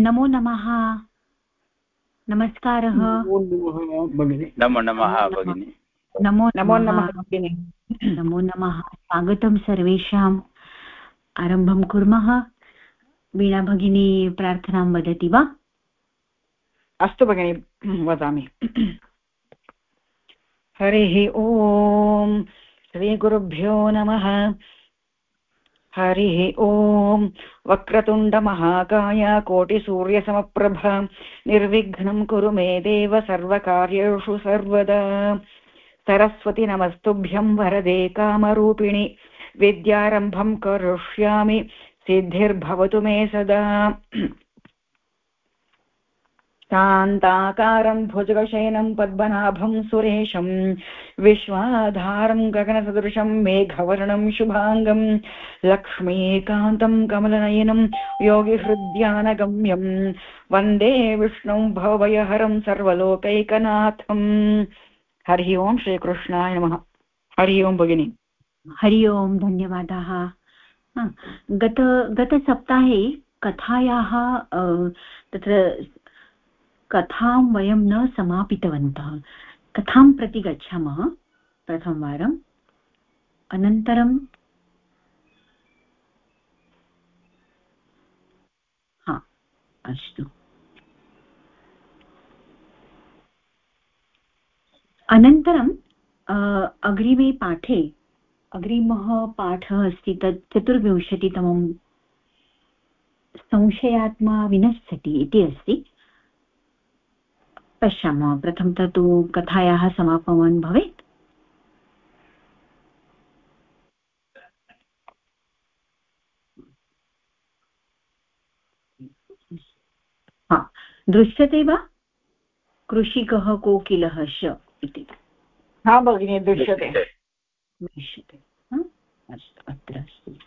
नमो नमः। नमस्कारः। नमो नमः भगिनि। नमो नमो नमः नमो। नमः स्वागतं सर्वेषाम्। आरम्भं कुर्मः। वीणा भगिनी प्रार्थनां वदति वा? अस्तु भगिनि वदामि। हरिः ॐ श्रीगुरुभ्यो नमः। हरिः ॐ वक्रतुण्डमहाकाय कोटिसूर्यसमप्रभ। निर्विघ्नं कुरु मे देव सर्वकार्येषु सर्वदा। सरस्वति नमस्तुभ्यं वरदे कामरूपिणि। विद्यारम्भं करिष्यामि। सिद्धिर्भवतु मे सदा। शान्ताकारं भुजगशयनं पद्मनाभं सुरेशं विश्वाधारं गगनसदृशं मेघवर्णं शुभाङ्गं लक्ष्मीकान्तं कमलनयनं योगिहृद्यानगम्यं वंदे विष्णुं भवभयहरं सर्वलोकैकनाथम्। हरिः ओं श्रीकृष्णाय नमः। हरि ओं भगिनि। हरि ओं, धन्यवादाः। गत गतसप्ताहे कथायाः तत्र कथां वयं न समापितवन्तः। कथां प्रति गच्छामः? प्रथमवारम् अनन्तरं हा, अस्तु। अनन्तरं अग्रिमे पाठे, अग्रिमः पाठः अस्ति तत् चतुर्विंशतितमं संशयात्मा विनश्यति इति अस्ति। पश्यामः। प्रथमतः तु कथायाः समापनं भवेत्। हा दृश्यते वा? कृषिकः कोकिलः श इति। हा भगिनि दृश्यते। दृश्यते। अस्तु अत्र अस्ति।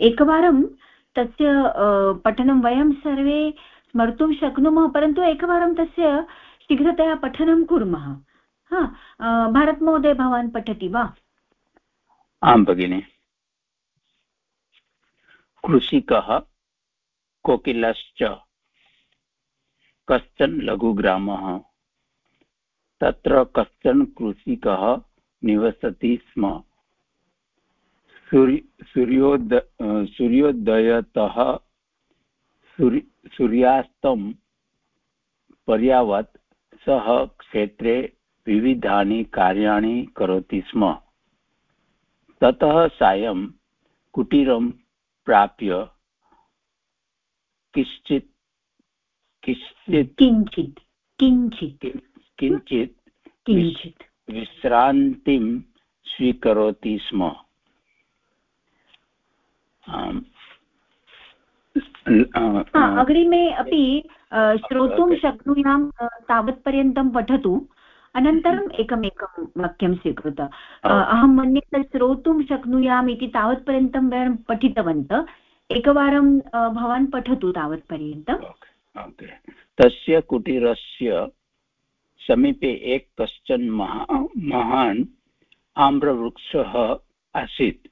एकवारं तस्य पठनं वयं सर्वे स्मर्तुं शक्नुमः, परन्तु एकवारं तस्य शीघ्रतया पठनं कुर्मः। हा भारतमहोदय भवान् पठति वा? आं भगिनि। कृषिकः कोकिलश्च कश्चन लघुग्रामः, तत्र कश्चन कृषिकः निवसति स्म। सूर्योद सूर्योदयतः सूर्यास्तं पर्यावत् सः क्षेत्रे विविधानि कार्याणि करोति स्म। ततः सायं कुटीरं प्राप्य किश्चित् किश्चित् किञ्चित् किञ्चित् किञ्चित् किञ्चित्। विश्रान्तिं स्वीकरोति स्म। अग्रिमे अपि श्रोतुं शक्नुयां तावत्पर्यन्तं पठतु। अनन्तरम् एकमेकं वाक्यं स्वीकृत। अहं मन्ये तत् श्रोतुं शक्नुयाम् इति तावत्पर्यन्तं वयं पठितवन्तः। एकवारं भवान् पठतु तावत्पर्यन्तम् तस्य कुटीरस्य समीपे एक कश्चन महा महान् आम्रवृक्षः आसीत्।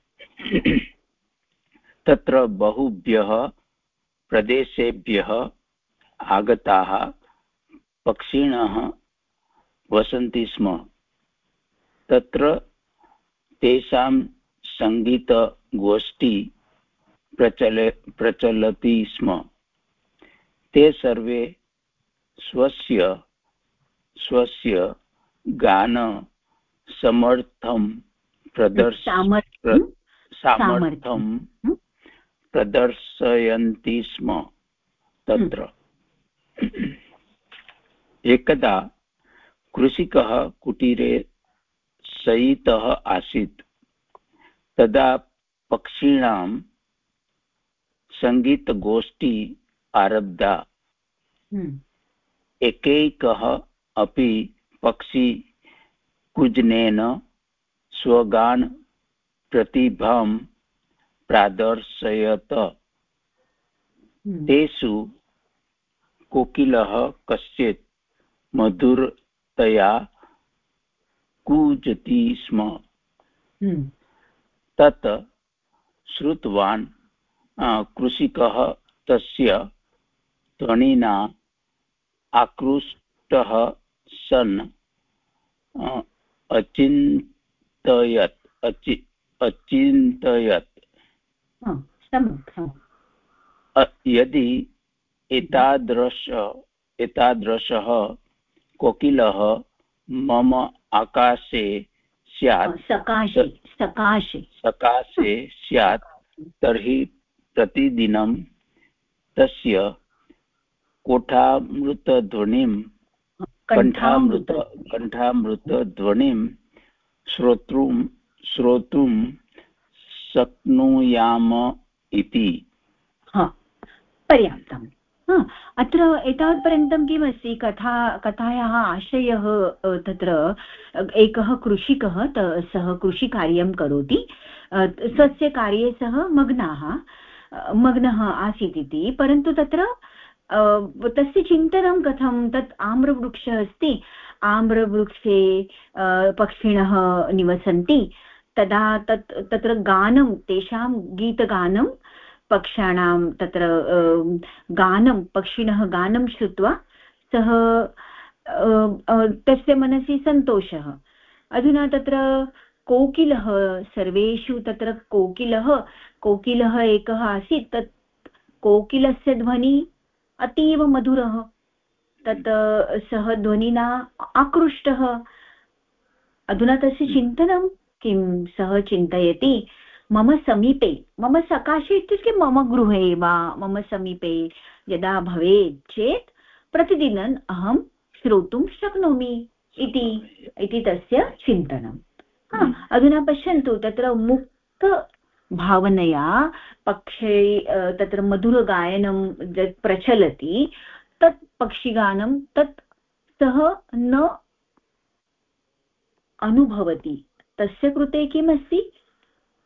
तत्र बहुभ्यः प्रदेशेभ्यः आगताः पक्षिणः वसन्ति स्म। तत्र तेषां सङ्गीतगोष्ठी प्रचल प्रचलति स्म। ते सर्वे स्वस्य स्वस्य गानसमर्थं प्रदर्श सामर्थ्यं। प्रदर्शयन्ति स्म। तत्र। एकदा कृषिकः कुटीरे शयितः आसीत्। तदा पक्षिणां सङ्गीतगोष्ठी आरब्धा। हम्म। एकैकः अपि पक्षी कुजनेन स्वगान प्रतिभां प्रादर्शयत हम्म। तेषु कोकिलः कश्चित् मधुरतया कूजति स्म हम्म। तत् श्रुतवान् कृषिकः तस्य ध्वनिना आकृष्टः सन् अचिन्तयत् अचि अचिन्तयत् यदि एतादृश एतादृशः कोकिलः मम आकाशे स्यात् सकाशे सकाशे। सकाशे स्यात् तर्हि प्रतिदिनं तस्य कोठामृतध्वनिं कण्ठामृत कण्ठामृतध्वनिं श्रोतुं श्रोतुं शक्नुयाम इति। पर्याप्तम् अत्र एतावत्पर्यन्तं किमस्ति? कथा, कथायाः आशयः तत्र एकः कृषिकः सः कृषिकार्यं करोति। स्वस्य कार्ये सः मग्नाः मग्नः आसीत् इति। परन्तु तत्र तस्य चिन्तनं कथं? तत् आम्रवृक्षः अस्ति। आम्रवृक्षे पक्षिणः निवसन्ति। तदा तत्, तत्र गानं, तेषां गीतगानं पक्षाणां तत्र गानं, पक्षिणः गानं श्रुत्वा सः तस्य मनसि सन्तोषः। अधुना तत्र कोकिलः, सर्वेषु तत्र कोकिलः कोकिलः एकः आसीत्, तत् कोकिलस्य ध्वनि अतीव मधुरः। तत्, सः ध्वनिना आकृष्टः। अधुना तस्य चिन्तनं किं सः चिन्तयति? मम समीपे मम सकाशे इत्युक्ते मम गृहे वा मम समीपे यदा भवेत् चेत् प्रतिदिनम् अहं श्रोतुं शक्नोमि इति इति तस्य चिन्तनं हा अधुना पश्यन्तु तत्र मुक्तभावनया पक्षे तत्र मधुरगायनं यत् प्रचलति तत् पक्षिगानं तत् सः न अनुभवति। तस्य कृते किमस्ति?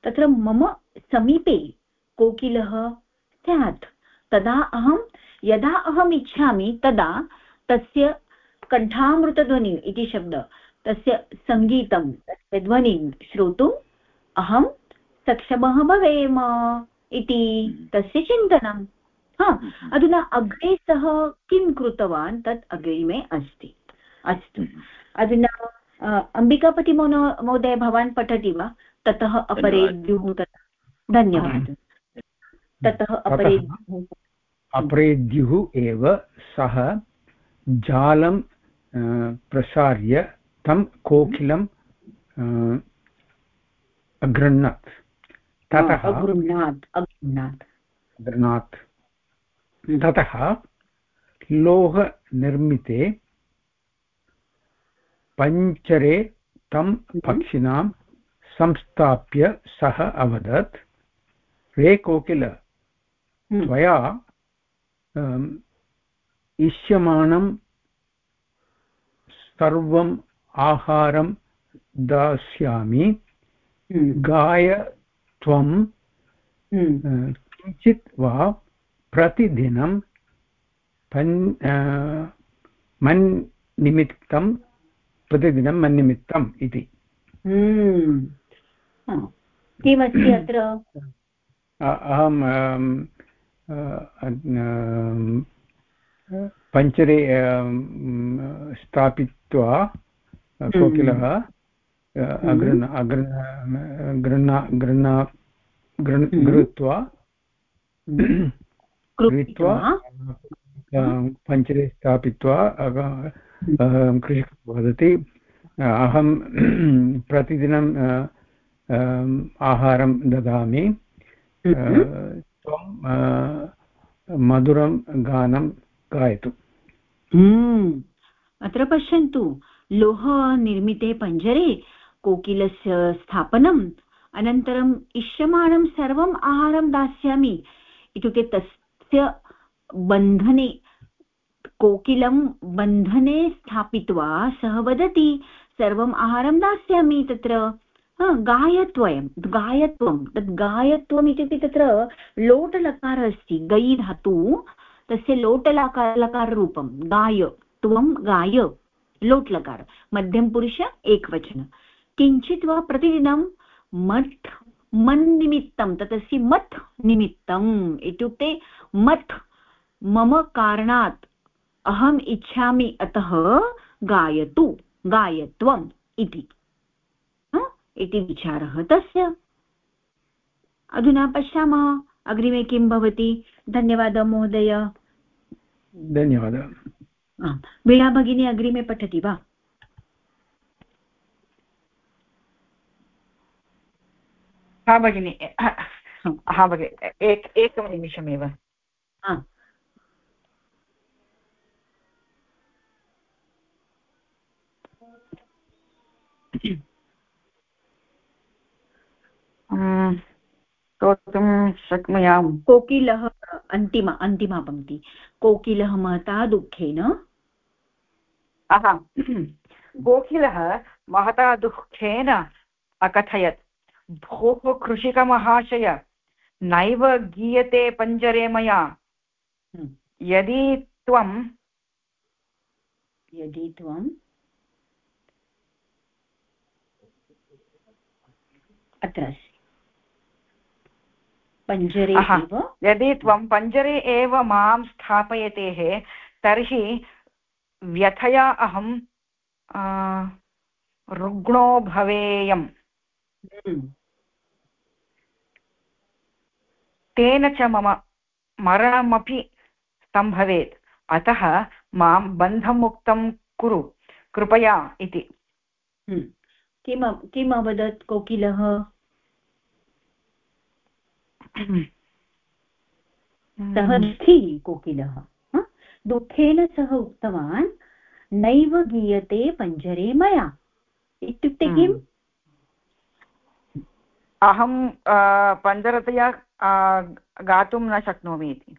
तत्र मम समीपे कोकिलः स्यात्। तदा अहं यदा अहम् इच्छामि तदा तस्य कण्ठामृतध्वनिम् इति शब्द तस्य सङ्गीतं तस्य ध्वनिं श्रोतुम् अहं सक्षमः भवेम इति तस्य चिन्तनं। हा अधुना अग्रे सः किं कृतवान् तत् अग्रिमे अस्ति। अस्तु। अधुना अम्बिकापतिमोनो महोदय भवान् पठति वा? ततः अपरे द्युः धन्यवादः। ततः अपरे अपरेद्युः एव सः जालं प्रसार्य तं कोकिलं अगृह्णात्। ततः अगृह्णात् ततः लोहनिर्मिते पञ्चरे तं हम्म। पक्षिणां संस्थाप्य सः अवदत् रे कोकिल हम्म। त्वया इष्यमाणं सर्वम् आहारं दास्यामि हम्म। गाय त्वं। किञ्चित् वा प्रतिदिनं पन् मन्निमित्तं प्रतिदिनं मन्निमित्तम् इति। किमस्ति अत्र? अहं पञ्चरे स्थापित्वा कोकिलः अगृह्ण अगृह्ण गृह्णा गृह्णा गृहीत्वा गृहीत्वा पञ्चरे स्थापित्वा कृषिकः वदति अहं प्रतिदिनं आहारं ददामि। त्वं मधुरं गानं गायतु हम्म। अत्र पश्यन्तु लोहनिर्मिते पञ्जरे कोकिलस्य स्थापनम् अनन्तरम् इष्यमाणं सर्वम् आहारं दास्यामि इत्युक्ते तस्य बन्धने कोकिलं बन्धने स्थापित्वा सः वदति, सर्वम् आहारं दास्यामि तत्र। गायत्वयं, गायत्वं तद् गायत्वम् इत्युक्ते तत्र लोटलकारः अस्ति गै धातु, तस्य लोटलकार लकाररूपं गाय त्वं गाय, लोट्लकार मध्यमपुरुष एकवचन। किञ्चित् वा प्रतिदिनं मठ् मन्निमित्तं ततस्य मत् निमित्तम्, इत्युक्ते मत् मम कारणात् अहम् इच्छामि अतः गायतु गायत्वम् इति। इति विचारः तस्य। अधुना पश्यामः अग्रिमे किं भवति? धन्यवादः महोदय। धन्यवादः। वीणा भगिनी अग्रिमे पठति वा? हा भगिनि हा भगिनि एक एकं स्तोतुं शक्नुयाम् कोकिलः अन्तिम अन्तिमा पङ्क्ति कोकिलः महता दुःखेन कोकिलः महता दुःखेन अकथयत् भोः कृषिकमहाशय नैव गीयते पञ्जरे मया। यदि त्वं यदि त्वं अत्र अस्ति। पञ्जरे एव। यदि त्वं पञ्जरे एव माँ स्थापयतेः तर्हि व्यथया अहं रुग्णो भवेयम्। हम्म। तेन च मम मरणमपि सम्भवेत्। अतः माँ बन्धमुक्तं कुरु। कृपया इति। हम्म। किम् किम् अवदत् कोकिलः सः दुःखी कोकिलः दुःखेन सः उक्तवान् नैव गीयते पञ्जरे मया। इत्युक्ते हम्म। किम्? अहं पञ्जरतया गातुं न शक्नोमि इति।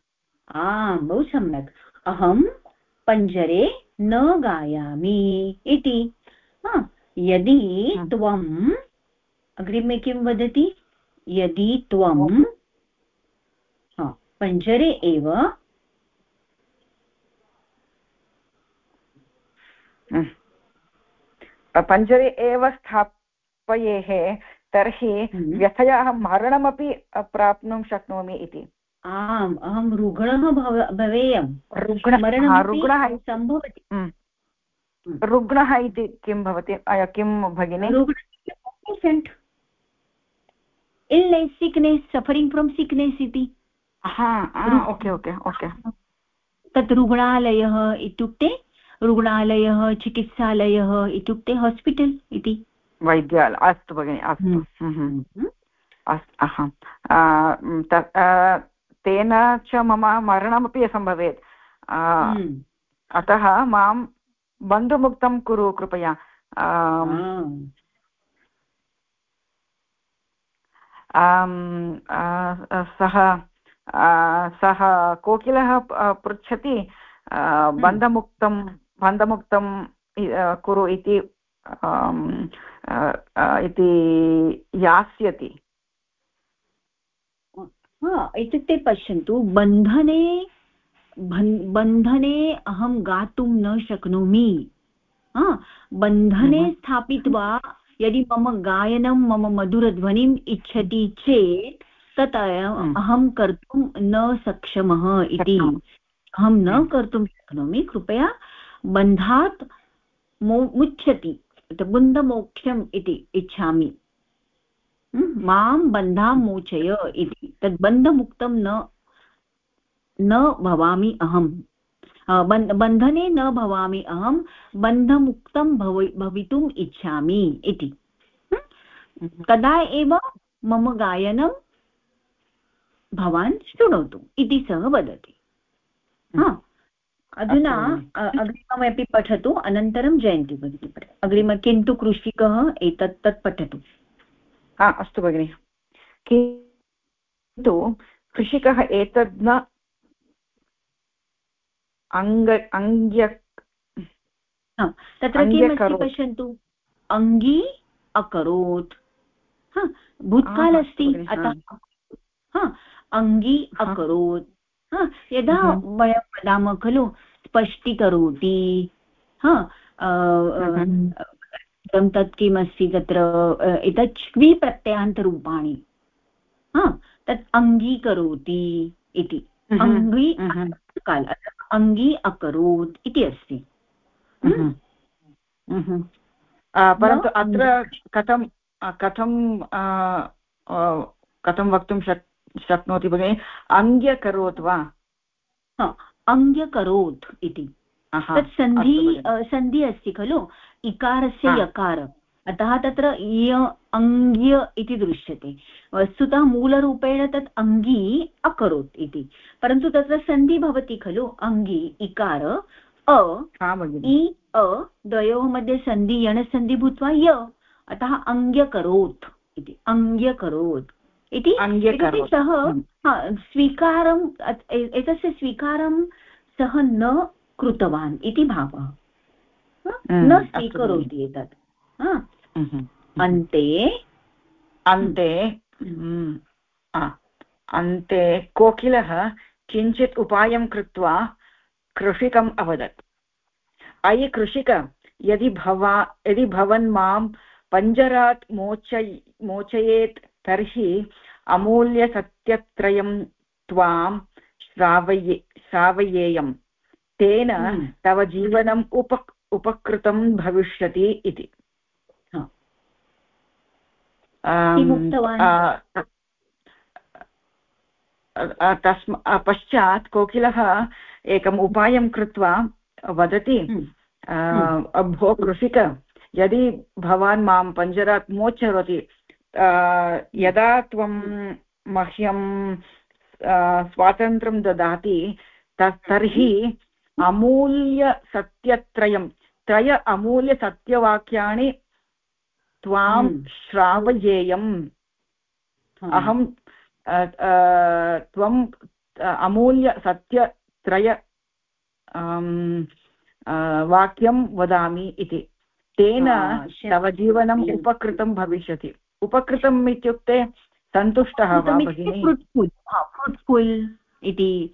आम् बहु सम्यक्। अहं पञ्जरे न गायामि इति। यदि। त्वम् अग्रिमे किं वदति यदि त्वं पञ्जरे एव पञ्जरे एव स्थापयेः तर्हि हम्म। व्यथया मरणमपि प्राप्नुं शक्नोमि इति आम् अहं रुग्णः भव भवेयं रुग्णः सम्भवति हम्म। हम्म। रुग्णः इति किं भवति? किं भगिनि? इल्नेस् सिक्नेस् सफरिङ्ग् फ्रोम् सिक्नेस् इति। Okay okay okay. तत् रुग्णालयः इत्युक्ते रुग्णालयः चिकित्सालयः इत्युक्ते हास्पिटल् इति। वैद्यालय अस्तु भगिनि अस्तु। हम्म। हम्म, हम्म। अस्तु तेन च मम मरणमपि असम्भवेत्। अतः माँ बन्धुमुक्तं कुरु कृपया। सः सः कोकिलः पृच्छति बन्धमुक्तं बन्धमुक्तं कुरु इति इति यास्यति। इत्युक्ते पश्यन्तु बन्धने बन्धने अहं गातुं न शक्नोमि बन्धने स्थापित्वा यदि मम गायनं मम मधुरध्वनिम् इच्छति चेत् तत् हम्म। अहं कर्तुं न सक्षमः इति अहं न हम्म। कर्तुं शक्नोमि कृपया बन्धात् मो मुच्छति बुन्दमोक्षम् इति इच्छामि हम्म। माँ बन्धां मोचय इति तद् बन्धमुक्तं न न भवामि अहं बन्धने न भवामि अहं बन्धमुक्तं भव भवितुम् इच्छामि इति। तदा एव मम गायनं भवान् शृणोतु इति सः वदति। अधुना अग्रिममपि पठतु अनन्तरं जयन्ती भगिनी अग्रिम किन्तु कृषिकः एतत् तत् पठतु। हा अस्तु भगिनि। किन्तु कृषिकः एतद् न अङ्ग अङ्ग्य तत्र किमस्ति पश्यन्तु? अङ्गी अकरोत्। भूत्काल अस्ति अतः अङ्गी अकरोत्। यदा। वयं वदामः खलु स्पष्टीकरोति। तत् किमस्ति तत्र एतत् च्वी प्रत्ययान्तरूपाणि हा तत् अङ्गीकरोति इति। अङ्गी काल। अङ्गी अकरोत् इति अस्ति। परन्तु अत्र कथं कथं कथं वक्तुं शक् शक्नोति भगिनि? अङ्ग्यकरोत् वा? अङ्ग्यकरोत् इति। तत् सन्धि सन्धि अस्ति खलु? इकारस्य यकार अतः तत्र य अङ्ग्य इति दृश्यते। वस्तुतः मूलरूपेण तत् अङ्गी अकरोत् इति। परन्तु तत्र सन्धि भवति खलु अङ्गी इकार अ इ अ द्वयोः मध्ये सन्धि यणसन्धि भूत्वा य अतः अङ्ग्यकरोत् इति अङ्ग्यकरोत् इति। सः हम्म। स्वीकारं एतस्य स्वीकारं सः न कृतवान् इति भावः। न स्वीकरोति एतत्। अन्ते अन्ते अन्ते कोकिलः किञ्चित् उपायं कृत्वा कृषिकम् अवदत् अयि कृषिक यदि भवा यदि भवन् माँ पञ्जरात् मोचय मोचयेत् तर्हि अमूल्यसत्यत्रयं त्वां श्रावये श्रावयेयं तेन। तव जीवनम् उप उपकृतं भविष्यति इति तस्म पश्चात् कोकिलः एकम् उपायं कृत्वा वदति हम्म। भो कृषिक यदि भवान् माँ पञ्जरात् मोचरोति यदा त्वं मह्यं स्वातन्त्र्यं ददाति तर्हि अमूल्यसत्यत्रयं त्रय अमूल्यसत्यवाक्यानि त्वां हम्म। श्रावयेयम्। अहं त्वम् अमूल्यसत्यत्रय वाक्यं वदामि इति। तेन तव जीवनम् उपकृतं भविष्यति। उपकृतम् इत्युक्ते सन्तुष्टः वा भगिनि? फ्रुट्फुल्। इति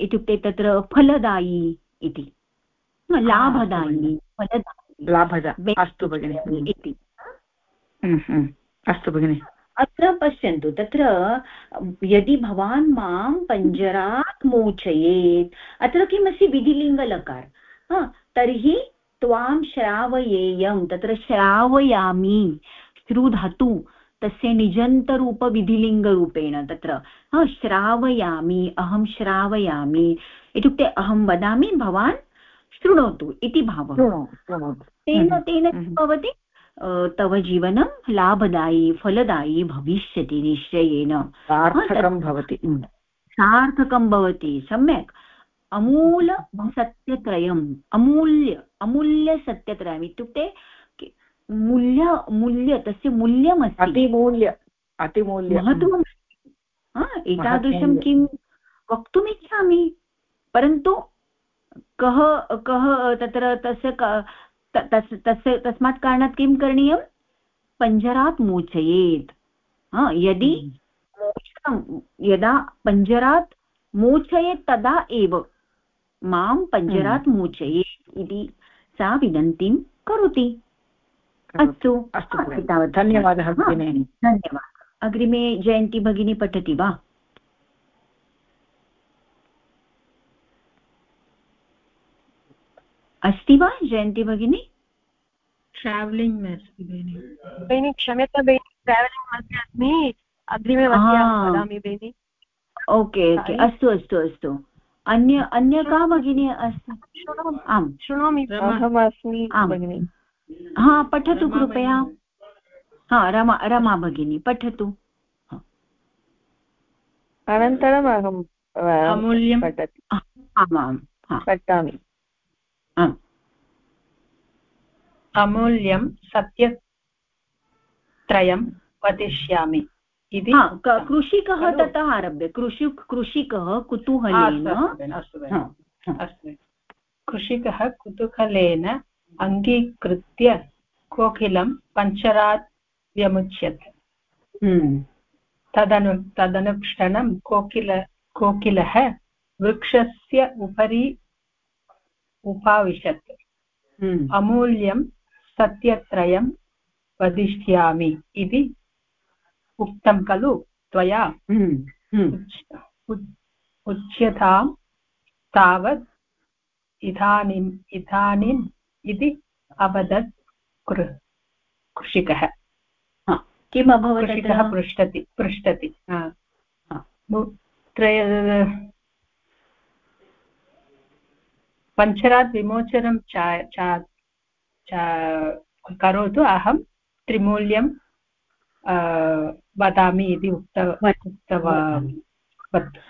इत्युक्ते तत्र फलदायी इति। लाभदायी फलदायी लाभदा अस्तु भगिनि। इति। अस्तु भगिनि. अत्र पश्यन्तु तत्र यदि भवान् माँ पञ्जरात् मोचयेत् अत्र किमस्ति विधिलिङ्गलकार? तर्हि त्वां श्रावयेयं तत्र श्रावयामि श्रुधातु तस्य निजन्तरूपविधिलिङ्गरूपेण तत्र. श्रावयामि अहं श्रावयामि इत्युक्ते अहं वदामि भवान् शृणोतु इति भावः। तेन तेन किं भवति? तव जीवनं लाभदायी फलदायी भविष्यति निश्चयेन। सार्थकं भवति। सार्थकं भवति सम्यक्। अमूल सत्यत्रयम् अमूल्य अमूल्यसत्यत्रयम् इत्युक्ते मूल्य मूल्य तस्य मूल्यमस्ति। अतिमूल्य अतिमूल्य। महत्वम् एतादृशं किं वक्तुमिच्छामि? परन्तु कः कः तत्र तस्य तस्य तस्मात् कारणात् किं करणीयं पञ्जरात् मोचयेत्। यदि मोचनं यदा पञ्जरात् मोचयेत् तदा एव माँ पञ्जरात् हम्म। मोचयेत् इति सा विनन्तिं करोति। अस्तु। अस्तु धन्यवादः धन्यवादः। अग्रिमे जयन्ती भगिनी पठति वा? अस्ति वा जयन्ती भगिनी? ट्रावेलिङ्ग् अस्ति भगिनि क्षम्यता भगिनि ट्रावेलिङ्ग् मध्ये अस्मि अग्रिमे वदामि भगिनि ओके ओके अस्तु अस्तु अस्तु। अन्य अन्य का भगिनी अस्ति आम्। शृणोमि अहमस्मि भगिनि। हा पठतु कृपया। हा रमा रमा भगिनी पठतु। अनन्तरम् अहं अमूल्यं पठति। आमां पठामि। अमूल्यं सत्यत्रयं वदिष्यामि. इति कृषिकः ततः आरभ्य कृषि कृषिकः कुतूहलेन अस्तु कृषिकः कुतूहलेन अङ्गीकृत्य कोकिलं पञ्चरात् व्यमुच्यत् हम्म। तदनु तदनुक्षणं कोकिल कोकिलः वृक्षस्य उपरि उपाविशत्। हम्म। अमूल्यं सत्यत्रयं वदिष्यामि इति उक्तं खलु त्वया? उच्यतां तावत् इदानीम् इदानीम् इति अवदत् कृ कृषिकः। किम् अभवत् कृषिकः पृच्छति पृच्छति पञ्चरात् विमोचनं करोतु अहं त्रिमूल्यं वदामि इति उक्त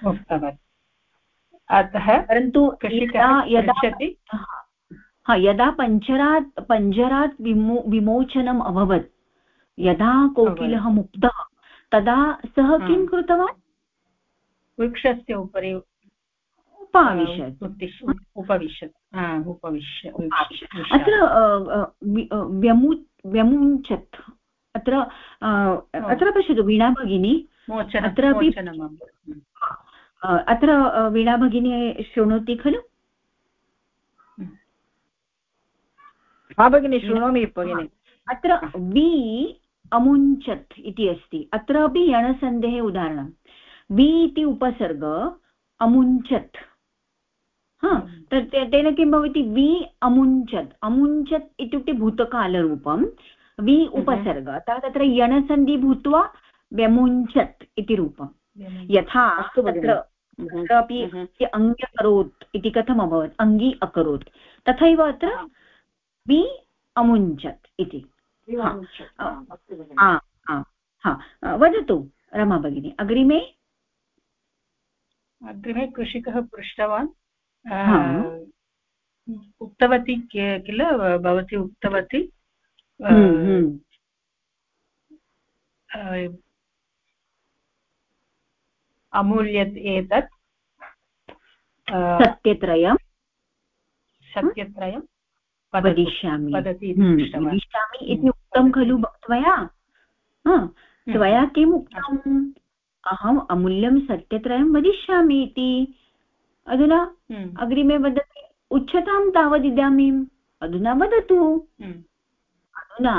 उक्तवान् अतः परन्तु पृच्छति। यदा पञ्चरात् पञ्जरात् विमो विमोचनम् अभवत् यदा कोकिलः मुक्तः तदा सः किं कृतवान्? वृक्षस्य उपरि उपाविशत्। उपविशत्। उपविश्य अत्र व्यमु व्यमुञ्चत्. अत्र अत्र पश्यतु वीणा भगिनी. अत्रापि अत्र वीणा भगिनी शृणोति खलु? हा भगिनि शृणोमि भगिनि. अत्र वि अमुञ्चत् इति अस्ति. अत्रापि यणसन्धेः उदाहरणं वि इति उपसर्ग अमुञ्चत्. हा तत् तेन किं भवति? वि अमुञ्चत्। अमुञ्चत् इत्युक्ते भूतकालरूपं वि हम्म। उपसर्ग। अतः तत्र यणसन्धि भूत्वा व्यमुञ्चत् इति रूपं यथा तत्र तत्रापि हम्म। अङ्ग्यकरोत् इति कथम् अभवत्? अङ्गी अकरोत्। तथैव अत्र वि अमुञ्चत् इति। वदतु रमा भगिनी अग्रिमे? अग्रिमे कृषिकः पृष्टवान्। उक्तवती किल भवती उक्तवती हम्म, हम्म। अमूल्यत् एतत् सत्यत्रयं सत्यत्रयं वदिष्यामि। हम्म, वदिष्यामि इति उक्तं खलु त्वया? त्वया किम् उक्तम् अहम् अमूल्यं सत्यत्रयं वदिष्यामि इति। अधुना हम्म। अग्रिमे वदति उच्चतां तावदिदानीम् अधुना वदतु। हम्म। अधुना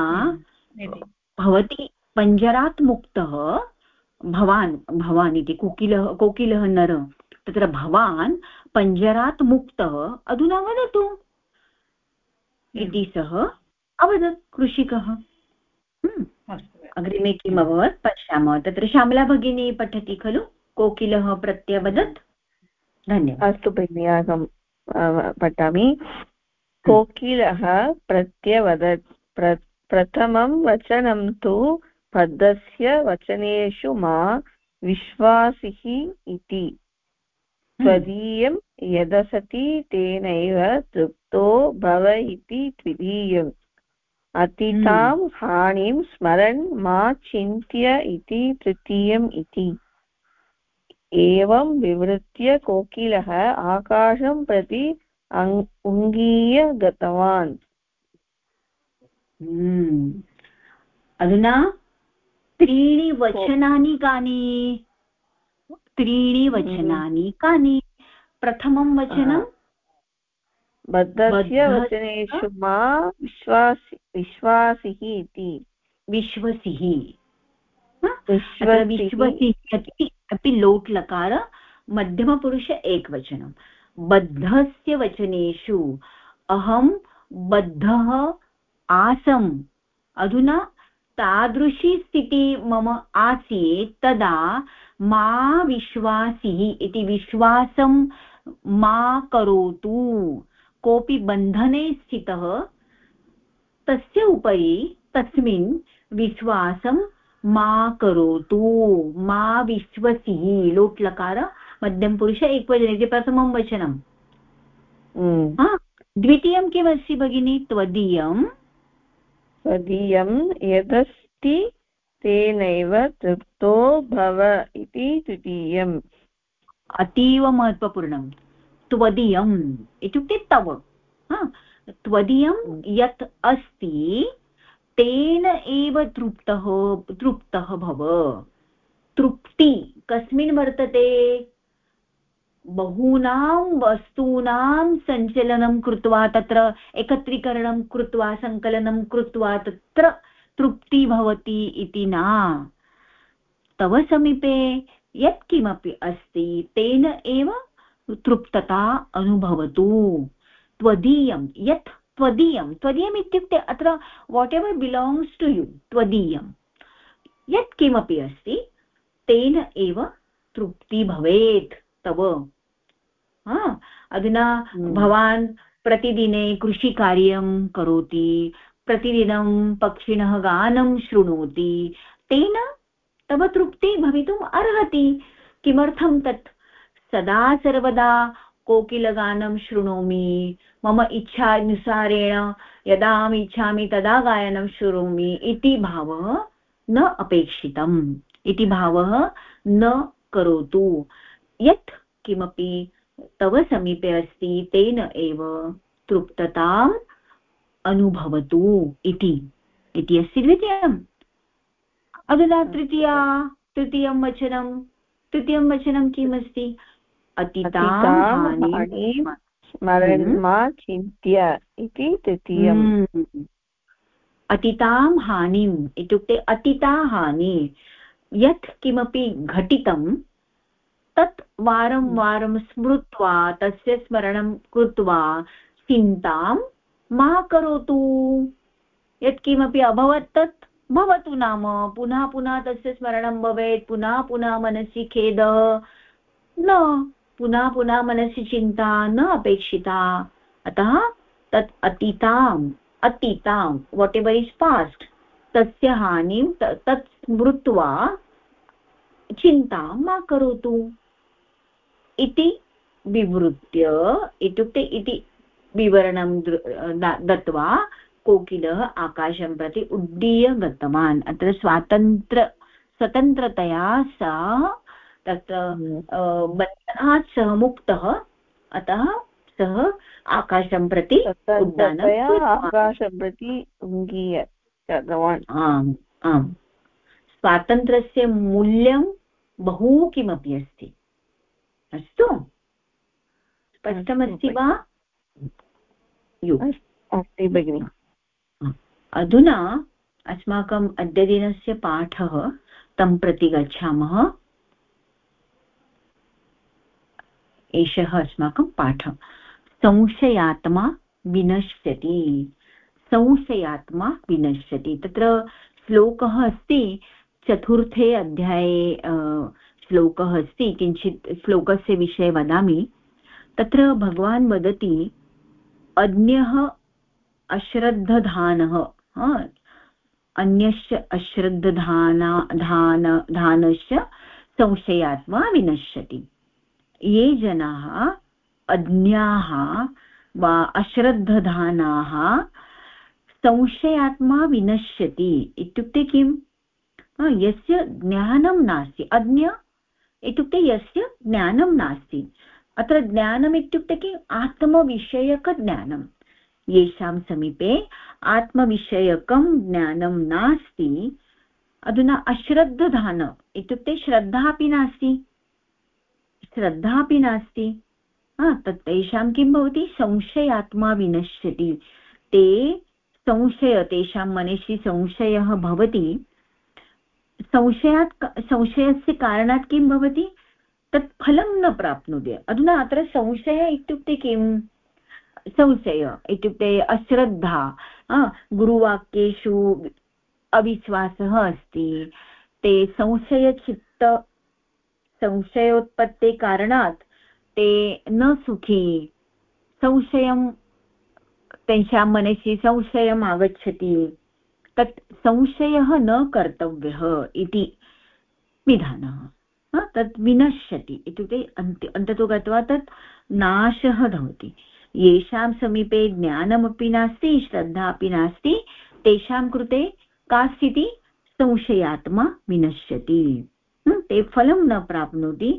हम्म। भवती पञ्जरात् मुक्तः भवान् भवान् इति कोकिलः कोकिलः नर तत्र भवान् पञ्जरात् मुक्तः अधुना वदतु। इति सः अवदत् कृषिकः। अग्रिमे किम् अभवत्? पश्यामः। तत्र श्यामला भगिनी पठति खलु? कोकिलः प्रत्यवदत्? धन्यवादः। अस्तु भगिनि अहं पठामि। कोकिलः प्रत्यवदत् प्र प्रथमं वचनं तु पदस्य वचनेषु मा विश्वासिः इति। त्वदीयं यदसति तेनैव तृप्तो भव इति द्वितीयम् अतीतां हानिं स्मरन् मा चिन्त्य इति तृतीयम् इति। एवं विवृत्य कोकिलः आकाशं प्रति उङ्गीय गतवान्। हम्म। अधुना त्रीणि वचनानि कानि? त्रीणि। वचनानि कानि? प्रथमं वचनं? बद्धस्य वचनेषु मा विश्वासि विश्वासिः इति। विश्वसिः। विश्वसिः। अपि लोट् लकार मध्यमपुरुष एकवचनं। बद्धस्य वचनेषु अहं बद्धः आसम्। अधुना तादृशी स्थितिः मम आसीत् तदा मा विश्वासिः इति विश्वासं मा करोतु। कोऽपि बन्धने स्थितः तस्य उपरि तस्मिन् विश्वासं मा करोतु मा विश्वसिः लोट् लकार मध्यमपुरुष एकवचने इति प्रथमं वचनं हम्म। द्वितीयं किमस्ति भगिनि? त्वदीयं। त्वदीयं यदस्ति तेनैव तृप्तो भव इति तृतीयम्। अतीव महत्त्वपूर्णं त्वदीयम्। इत्युक्ते तव। त्वदीयं हम्म। यत् अस्ति तेन एव तृप्तः तृप्तः भव। तृप्ति कस्मिन् वर्तते? बहूनां वस्तूनां सञ्चलनं कृत्वा तत्र एकत्रीकरणं कृत्वा, सङ्कलनं कृत्वा तत्र तृप्ति भवति इति न। तव समीपे यत्किमपि अस्ति, तेन एव तृप्तता अनुभवतु। त्वदीयं यत् त्वदीयं। त्वदीयम् इत्युक्ते अत्र whatever belongs to you त्वदीयं यत् किमपि अस्ति तेन एव तृप्ति भवेत् तव। अधुना हम्म। भवान् प्रतिदिने कृषिकार्यं करोति प्रतिदिनं पक्षिणः गानं शृणोति तेन तव तृप्तिः भवितुम् अर्हति। किमर्थं तत्? सदा सर्वदा कोकिलगानं शृणोमि। मम इच्छानुसारेण यदा अहम् इच्छामि तदा गायनं शृणोमि इति भावः न अपेक्षितम्। इति भावः न करोतु। यत् किमपि तव समीपे अस्ति तेन एव तृप्तताम् अनुभवतु इति। इति अस्ति द्वितीयम्। अधुना तृतीया, तृतीयं वचनं। तृतीयं वचनं किम् अस्ति स्मरन् मा चिन्त्य इति तृतीयम् हम्म। अतितां हानिम् इत्युक्ते अतिता हानि यत् किमपि घटितं तत् वारं। वारं स्मृत्वा तस्य स्मरणं कृत्वा चिन्तां मा करोतु यत्किमपि अभवत् तत् भवतु नाम पुनः पुनः तस्य स्मरणं भवेत् पुनः पुनः मनसि खेदः न पुनः पुनः मनसि चिन्ता न अपेक्षिता। अतः तत् अतीताम् अतीतां वाट् एवर् इस् पास्ट् तस्य हानिं तत् स्मृत्वा चिन्तां मा करोतु। इति विवृत्य, इत्युक्ते इति विवरणं दत्त्वा कोकिलः आकाशं प्रति उड्डीय गतवान्। अत्र स्वातन्त्र, स्वतन्त्रतया सः तत्र हम्म। बन्धनात् सः मुक्तः। अतः सः आकाशं प्रति आकाशं प्रति गतवान् आम् आम्। स्वातन्त्र्यस्य मूल्यं बहु किमपि अस्ति। अस्तु? स्पष्टमस्ति वा? अस्ति भगिनि। अधुना अस्माकम् अद्यदिनस्य पाठः तं प्रति गच्छामः। एषः अस्माकं पाठः। संशयात्मा विनश्यति। संशयात्मा विनश्यति। तत्र श्लोकः अस्ति, चतुर्थे अध्याये श्लोकः अस्ति, किञ्चित् श्लोकस्य विषये वदामि। तत्र भगवान् वदति, अन्यः अश्रद्धधानः अन्यश्च अश्रद्धधाना, धान, धानश्च संशयात्मा विनश्यति। ये जनाः अज्ञाः वा अश्रद्धधानाः संशयात्मा विनश्यति। इत्युक्ते किम् यस्य ज्ञानं नास्ति, अज्ञ, इत्युक्ते यस्य ज्ञानं नास्ति। अत्र ज्ञानम् इत्युक्ते किम् आत्मविषयकज्ञानं येषां समीपे आत्मविषयकं ज्ञानं नास्ति। अधुना अश्रद्धधान, इत्युक्ते श्रद्धापि नास्ति। श्रद्धापि नास्ति। तत् तेषां किं भवति? संशयात्मा विनश्यति। ते संशय, तेषां मनसि संशयः भवति। संशयात् संशयस्य कारणात् किं भवति? तत् फलं न प्राप्नोति। अधुना अत्र संशय इत्युक्ते किम्? संशय इत्युक्ते अश्रद्धा। गुरुवाक्येषु अविश्वासः अस्ति। ते संशयचित्त संशयोत्पत्ते कारणात् ते न सुखी संशयं तेषां मनसि संशयम् आगच्छति तत् संशयः न कर्तव्यः इति विधानः. तत् विनश्यति इत्युक्ते अन्त अन्ततो गत्वा तत् नाशः भवति. येषां समीपे ज्ञानमपि नास्ति श्रद्धा अपि नास्ति तेषां कृते का स्थितिः संशयात्मा विनश्यति। ते फलं न प्राप्नोति।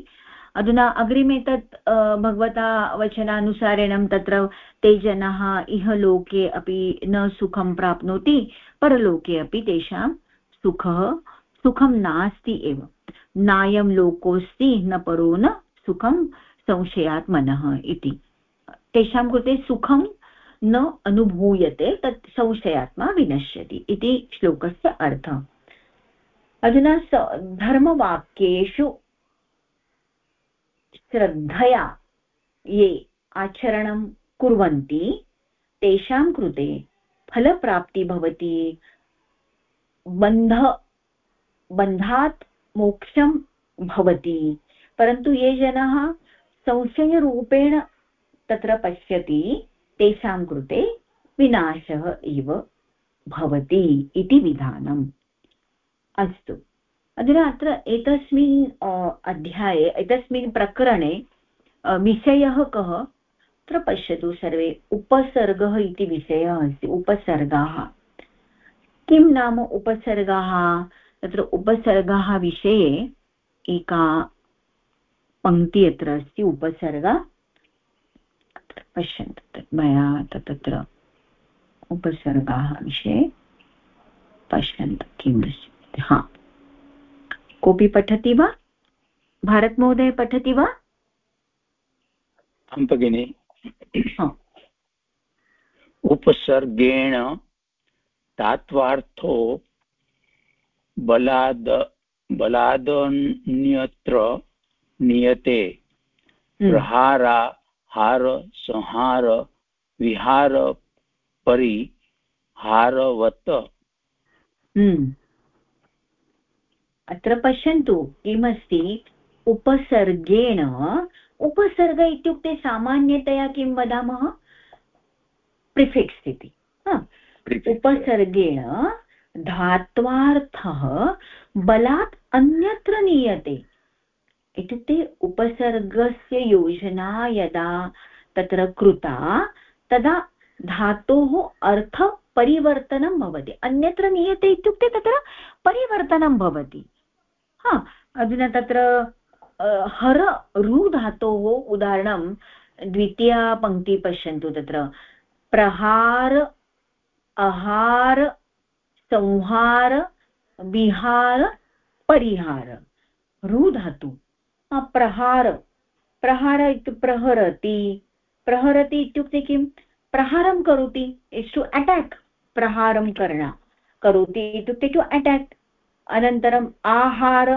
अधुना अग्रिमे तत् भगवता वचनानुसारेण तत्र ते जनाः इह लोके अपि न सुखं प्राप्नोति, परलोके अपि तेषां सुखः, सुखं नास्ति एव। नायं लोकोऽस्ति, न परो न सुखं संशयात् मनः इति। तेषां कृते सुखं न अनुभूयते, तत् संशयात्मा विनश्यति इति श्लोकस्य अर्थः। अधुना धर्मवाक्येषु श्रद्धया ये आचरणं कुर्वन्ति, तेषां कृते फलप्राप्ति भवति। बन्ध, बन्धात् मोक्षं भवति। परन्तु ये जनाः संशयरूपेण तत्र पश्यति, तेषां कृते विनाशः एव भवति इति विधानम्। अस्तु। अधुना अत्र एतस्मिन् अध्याये, एतस्मिन् प्रकरणे विषयः कः? अत्र पश्यतु सर्वे, उपसर्गः इति विषयः अस्ति, उपसर्गाः। किं नाम उपसर्गाः? तत्र उपसर्गाः विषये एका पङ्क्ति अत्र अस्ति, उपसर्गा। पश्यन्तु मया तत्र उपसर्गाः विषये पश्यन्तु किम् अस्ति हा। कोऽपि पठति वा? भारतमहोदय पठति वा? आं भगिनि उपसर्गेण तात्वार्थो बलाद बलादन्यत्र नियते। हम्म। प्रहारा हार संहार विहार परिहारवत् हम्म। अत्र पश्यन्तु किमस्ति? उपसर्गेण। उपसर्ग इत्युक्ते सामान्यतया किं वदामः? प्रिफिक्स् इति। उपसर्गेण धात्वार्थः बलात् अन्यत्र नीयते। इत्युक्ते उपसर्गस्य योजना यदा तत्र कृता तदा धातोः अर्थपरिवर्तनं भवति। अन्यत्र नीयते इत्युक्ते तत्र परिवर्तनं भवति। हा, अधुना तत्र हर रु धातोः उदाहरणं द्वितीया पङ्क्ति पश्यन्तु तत्र। प्रहार, अहार, संहार, विहार, परिहार। रु धातु। प्रहार। प्रहार इत्युक्ते प्रहरति। प्रहरति इत्युक्ते किं? प्रहारं करोति। इस् टु अटेक् प्रहारं करण करोति इत्युक्ते टु अटेक् अनन्तरम् आहार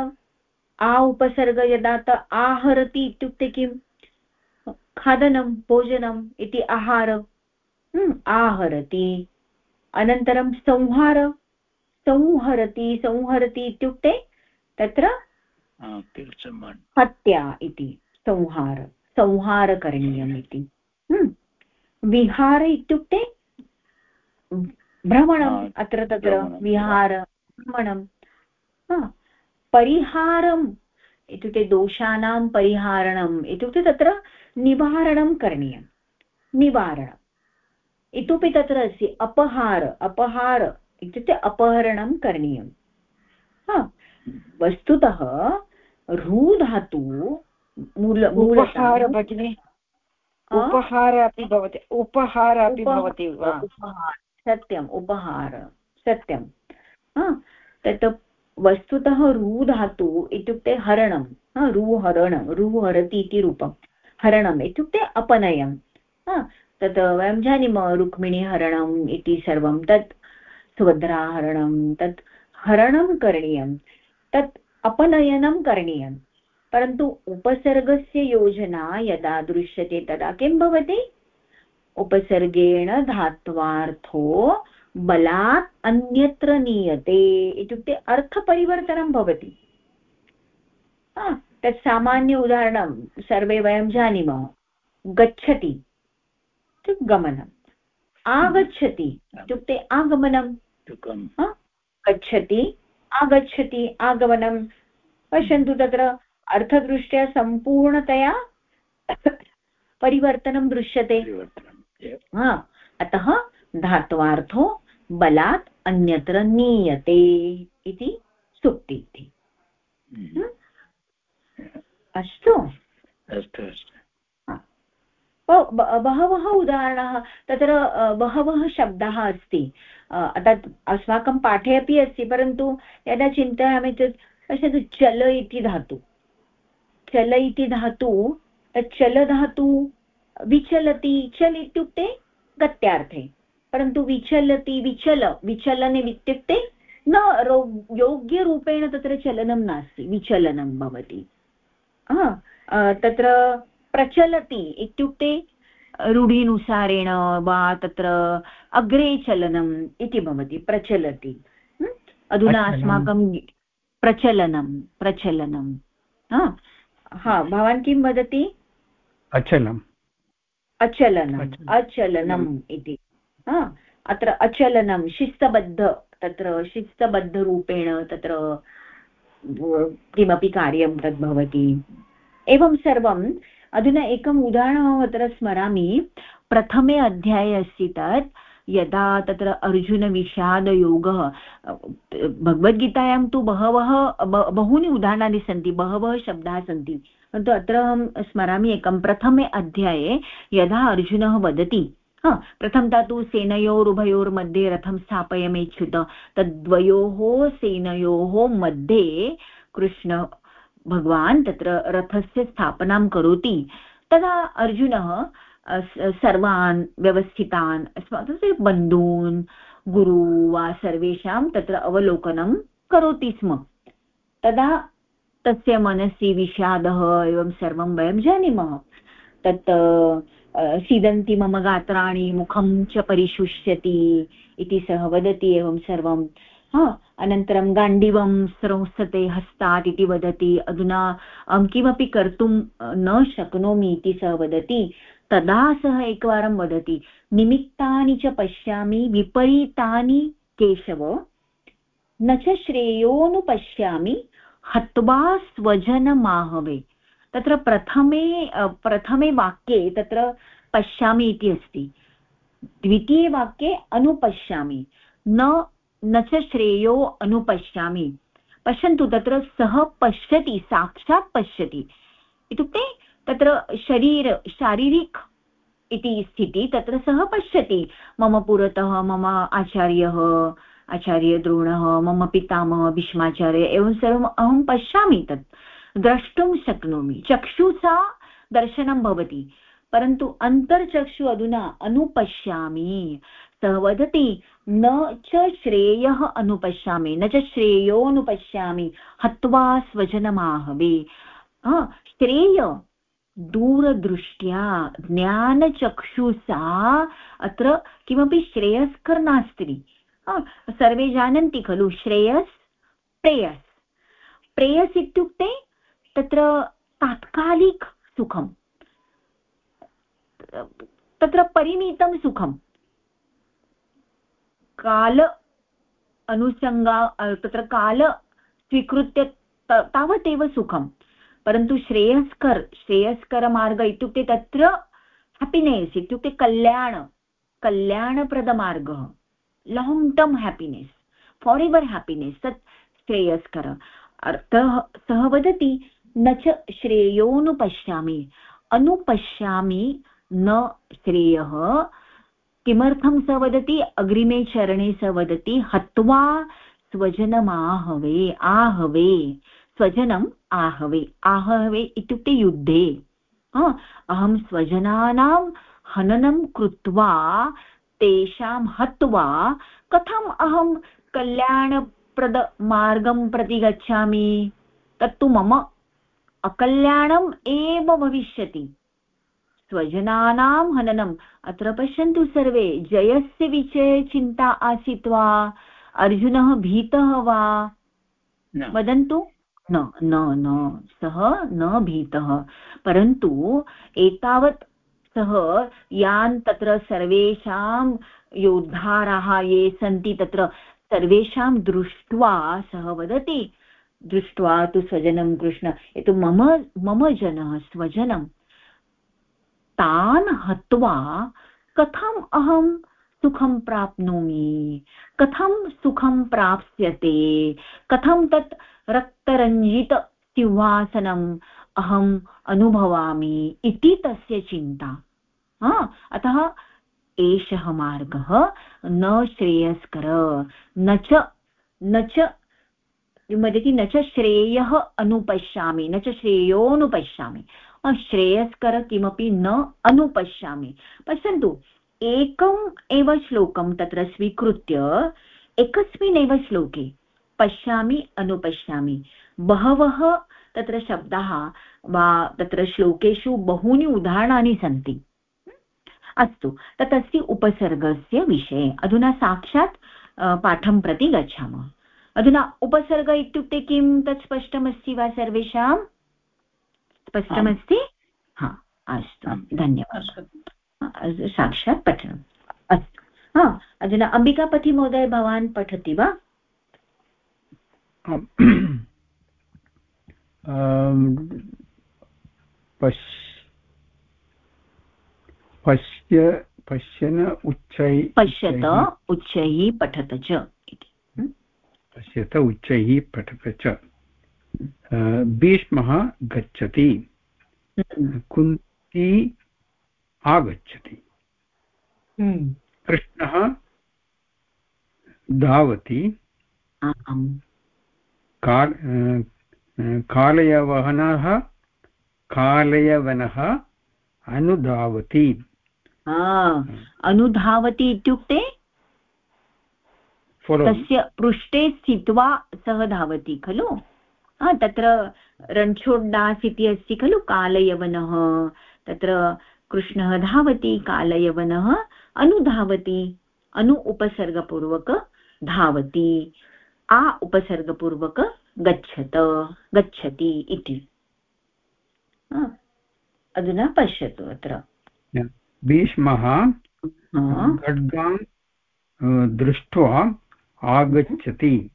आ उपसर्ग यदा त आहरति इत्युक्ते किं? खादनं भोजनम् इति आहार आहरति। अनन्तरं संहार संहरति संहरति इत्युक्ते तत्र हत्या इति संहार संहार करणीयम् इति। विहार इत्युक्ते भ्रमणम् अत्र तत्र विहार भ्रमणं परिहारम्. इत्युक्ते दोषाणां परिहारणम्. इत्युक्ते तत्र निवारणं करणीयं निवारणम्. इतोपि तत्र अस्ति अपहार. अपहार. इत्युक्ते अपहरणं करणीयं हा. वस्तुतः रुधातु मूल उपहार भगिनि. उपहार अपि भवति. उपहार अपि भवति वा? सत्यम्. उपहार. सत्यं तत् वस्तुतः रुधातु इत्युक्ते हरणं रुहरणं, रुहरति इति रूपं, हरणम् इत्युक्ते अपनयं तत् वयं जानीमः रुक्मिणीहरणम् इति सर्वं, तत् सुभद्राहरणं तत् हरणं करणीयं, तत् अपनयनं करणीयं, परन्तु उपसर्गस्य योजना यदा दृश्यते तदा किं भवति? उपसर्गेण धात्वार्थो बलात् अन्यत्र नीयते इत्युक्ते अर्थपरिवर्तनं भवति। तत् सामान्य उदाहरणं सर्वे वयं जानीमः। गच्छति गमनम् आगच्छति इत्युक्ते आगमनं। गच्छति आगच्छति आगमनं। पश्यन्तु तत्र अर्थदृष्ट्या सम्पूर्णतया परिवर्तनं दृश्यते। अतः धात्वार्थो बलात् अन्यत्र नीयते इति हम्म। अस्तु। अस्तु अस्तु। बहवः उदाहरणाः। तत्र बहवः शब्दाः अस्ति। तत् अस्माकं पाठे अपि अस्ति परन्तु यदा चिन्तयामि चेत् पश्यतु चल इति धातु। चल इति धातु तत् चल धातु विचलति। चल इत्युक्ते गत्यार्थे। परन्तु विचलति विचल विचलने इत्युक्ते न योग्यरूपेण तत्र चलनं नास्ति विचलनं भवति। तत्र प्रचलति इत्युक्ते रूढिनुसारेण वा तत्र अग्रे चलनम् इति भवति प्रचलति। अधुना अस्माकं प्रचलनं प्रचलनं हा भवान् किं वदति? अचलम्। अचलनम्। अचलनम् इति। अत्र अचलनं, शिस्तबद्ध, तत्र शिस्तबद्धरूपेण तत्र किमपि कार्यं तद् भवति एवं सर्वम् अधुना एकम् उदाहरणम् अत्र स्मरामि। प्रथमे अध्याये अस्ति तत्, यदा तत्र अर्जुनविषादयोगः, भगवद्गीतायां तु बहवः बहूनि उदाहरणानि सन्ति, बहवः शब्दाः सन्ति। परन्तु अत्र अहं स्मरामि एकं प्रथमे अध्याये, यदा अर्जुनः वदति प्रथमतः तु सेनयोरुभयोर्मध्ये रथं स्थापयमेच्छुत तद्वयोः सेनयोः मध्ये कृष्ण भगवान् तत्र रथस्य स्थापनां करोति। तदा अर्जुनः सर्वान् व्यवस्थितान् तस्य बन्धून्, गुरु वा सर्वेषां तत्र अवलोकनं करोति स्म। तदा तस्य मनसि विषादः, एवं सर्वं वयं जानीमः। तत् सीदन्ति मम गात्राणि, मुखं च परिशुष्यति इति सः वदति, एवं सर्वं। अनन्तरं गाण्डिवं स्रंसते हस्तात् इति वदति, अधुना अहं किमपि कर्तुं न शक्नोमि इति सः वदति, तदा सः एकवारं वदति, निमित्तानि च पश्यामि, विपरीतानि केशव, न च श्रेयोनुपश्यामि हत्वा स्वजनमाहवे। तत्र प्रथमे प्रथमे वाक्ये तत्र पश्यामि इति अस्ति। द्वितीये वाक्ये अनुपश्यामि। न न च श्रेयो अनुपश्यामि। पश्यन्तु तत्र सः पश्यति, साक्षात् पश्यति। इत्युक्ते तत्र शरीर, शारीरिक इति स्थितिः तत्र सः पश्यति। मम पुरतः, मम आचार्यः, आचार्यद्रोणः, मम पितामहः, भीष्माचार्य, एवं सर्वम् अहं पश्यामि तत्। द्रष्टुं शक्नोमि। चक्षुषा दर्शनं भवति, परन्तु अन्तर्चक्षु अधुना अनुपश्यामि। सः वदति, न च श्रेयः अनुपश्यामि, न च श्रेयोऽनुपश्यामि हत्वा स्वजनमाहवे। श्रेय, दूरदृष्ट्या ज्ञानचक्षुषा अत्र किमपि श्रेयस्कर नास्ति। सर्वे जानन्ति खलु, श्रेयस्, प्रेयस्। प्रेयस् इत्युक्ते तत्र तात्कालिक सुखं तत्र परिमितं सुखं काल अनुसङ्गा तत्र काल स्वीकृत्य तावदेव सुखं परन्तु श्रेयस्कर श्रेयस्करमार्ग इत्युक्ते तत्र हेपिनेस् इत्युक्ते कल्याण कल्याणप्रदमार्गः long term happiness forever happiness तत् श्रेयस्कर। अर्थः, सः वदति न च श्रेयोनुपश्यामि अनुपश्यामि न श्रेयः। किमर्थं स वदति? अग्रिमे चरणे स वदति, हत्वा स्वजनमाहवे, आहवे स्वजनम् आहवे आहवे इत्युक्ते युद्धे। अहं स्वजनानां हननं कृत्वा, तेषां हत्वा, कथम् अहं कल्याणप्रदमार्गं प्रति गच्छामि? तत्तु मम अकल्याणम् एव भविष्यति। स्वजनानां हननम्। अत्र पश्यन्तु सर्वे जयस्य विषये चिन्ता आसीत् वा? अर्जुनः भीतः वा? वदन्तु। न न न सः न भीतः। परन्तु एतावत् सः यान् तत्र सर्वेषां योद्धाराः ये सन्ति तत्र सर्वेषां दृष्ट्वा सः वदति दृष्ट्वा तु स्वजनं कृष्ण। यत् मम मम जनः, स्वजनं, तान् हत्वा कथम् अहं सुखं प्राप्नोमि? कथं सुखं प्राप्स्यते? कथं तत् रक्तरञ्जितसिंहासनम् अहम् अनुभवामि इति तस्य चिन्ता। अतः एषः मार्गः न श्रेयस्कर, न च न च वदति न च श्रेयः अनुपश्यामि, न च श्रेयोऽनुपश्यामि। श्रेयस्कर किमपि न अनुपश्यामि। पश्यन्तु, एकम् एव श्लोकं तत्र स्वीकृत्य एकस्मिन्नेव श्लोके पश्यामि, अनुपश्यामि। बहवः तत्र शब्दाः वा तत्र श्लोकेषु बहूनि उदाहरणानि सन्ति। अस्तु तत् अस्ति उपसर्गस्य विषये। अधुना साक्षात् पाठं प्रति गच्छामः। अधुना उपसर्ग इत्युक्ते किं? तत् स्पष्टमस्ति वा सर्वेषां? स्पष्टमस्ति? हा अस्तु धन्यवादः। साक्षात् पठनम्। अस्तु। हा अधुना अम्बिकापतिमहोदय भवान् पठति वा? पश्य पश्यन उच्चै पश्यत उच्चैः पठत च। पश्यत उच्चैः पठत च। भीष्मः गच्छति। हम्म। कुन्ती आगच्छति। हम्म। कृष्णः धावति। काल कालयवहनः कालयवनः अनुधावति। अनुधावति इत्युक्ते तस्य पृष्ठे स्थित्वा सः धावति खलु? तत्र रणछोड्डास् इति अस्ति खलु? कालयवनः। तत्र कृष्णः धावति कालयवनः अनुधावति अनु उपसर्गपूर्वक धावति आ उपसर्गपूर्वक गच्छत गच्छति इति। अधुना पश्यतु अत्र। भीष्मः खड्गां दृष्ट्वा आगच्छति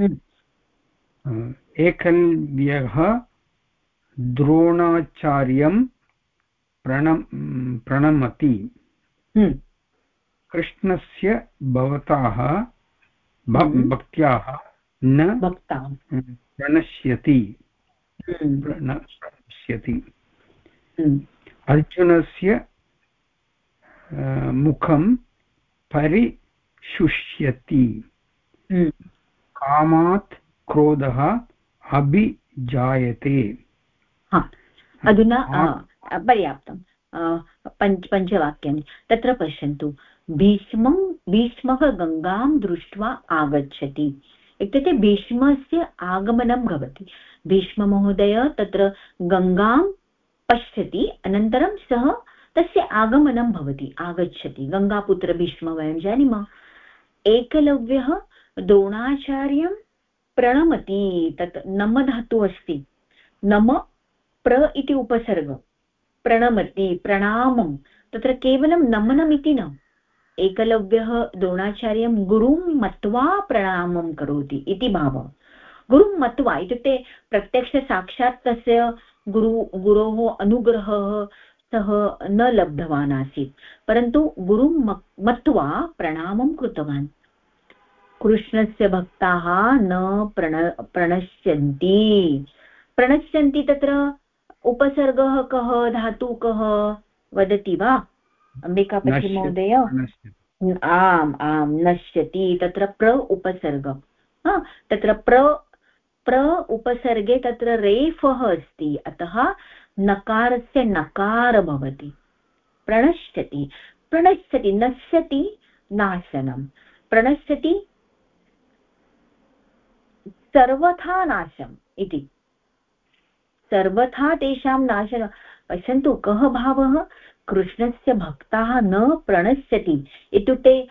हम्म। एकलव्यः द्रोणाचार्यं प्रणम प्रणमति हम्म। कृष्णस्य भवताः हम्म। भक्त्याः न प्रणश्यति प्रणश्यति अर्जुनस्य मुखं परिशुष्यति। कामात् क्रोधः अभिजायते। अधुना पर्याप्तं। पञ्च पञ्चवाक्यानि। तत्र पश्यन्तु। भीष्मं भीष्मः गङ्गां दृष्ट्वा आगच्छति। इत्युक्ते भीष्मस्य आगमनं भवति। भीष्ममहोदय तत्र गङ्गां पश्यति अनन्तरं सः तस्य आगमनं भवति आगच्छति। गङ्गापुत्र भीष्म वयं जानीमः। एकलव्यः द्रोणाचार्यं प्रणमति तत् नम धातुः अस्ति। नम प्र इति उपसर्ग, प्रणमति, प्रणामं, तत्र केवलं नमनम् इति न। एकलव्यः द्रोणाचार्यं गुरुं मत्वा प्रणामं करोति इति भावः। गुरुं मत्वा इत्युक्ते प्रत्यक्षसाक्षात् तस्य गुरु, गुरोः अनुग्रहः सः न लब्धवान् आसीत्, परन्तु गुरुं मत्वा प्रणामं कृतवान्। कृष्णस्य भक्ताः न प्रण प्रणश्यन्ति। प्रणश्यन्ति तत्र उपसर्गः कः धातु कः वदति वा? अम्बिकापतिमहोदय आम् आम् नश्यति। तत्र प्र उपसर्ग। तत्र प्र प्र उपसर्गे तत्र रेफः अस्ति। अतः नकारस्य नकार भवति। प्रणश्यति। प्रणश्यति नश्यति नाशनं प्रणश्यति सर्वथा नाशम् इति। सर्वथा तेषां नाशनं। पश्यन्तु कः भावः? कृष्णस्य भक्ताः न प्रणश्यति। इत्युक्ते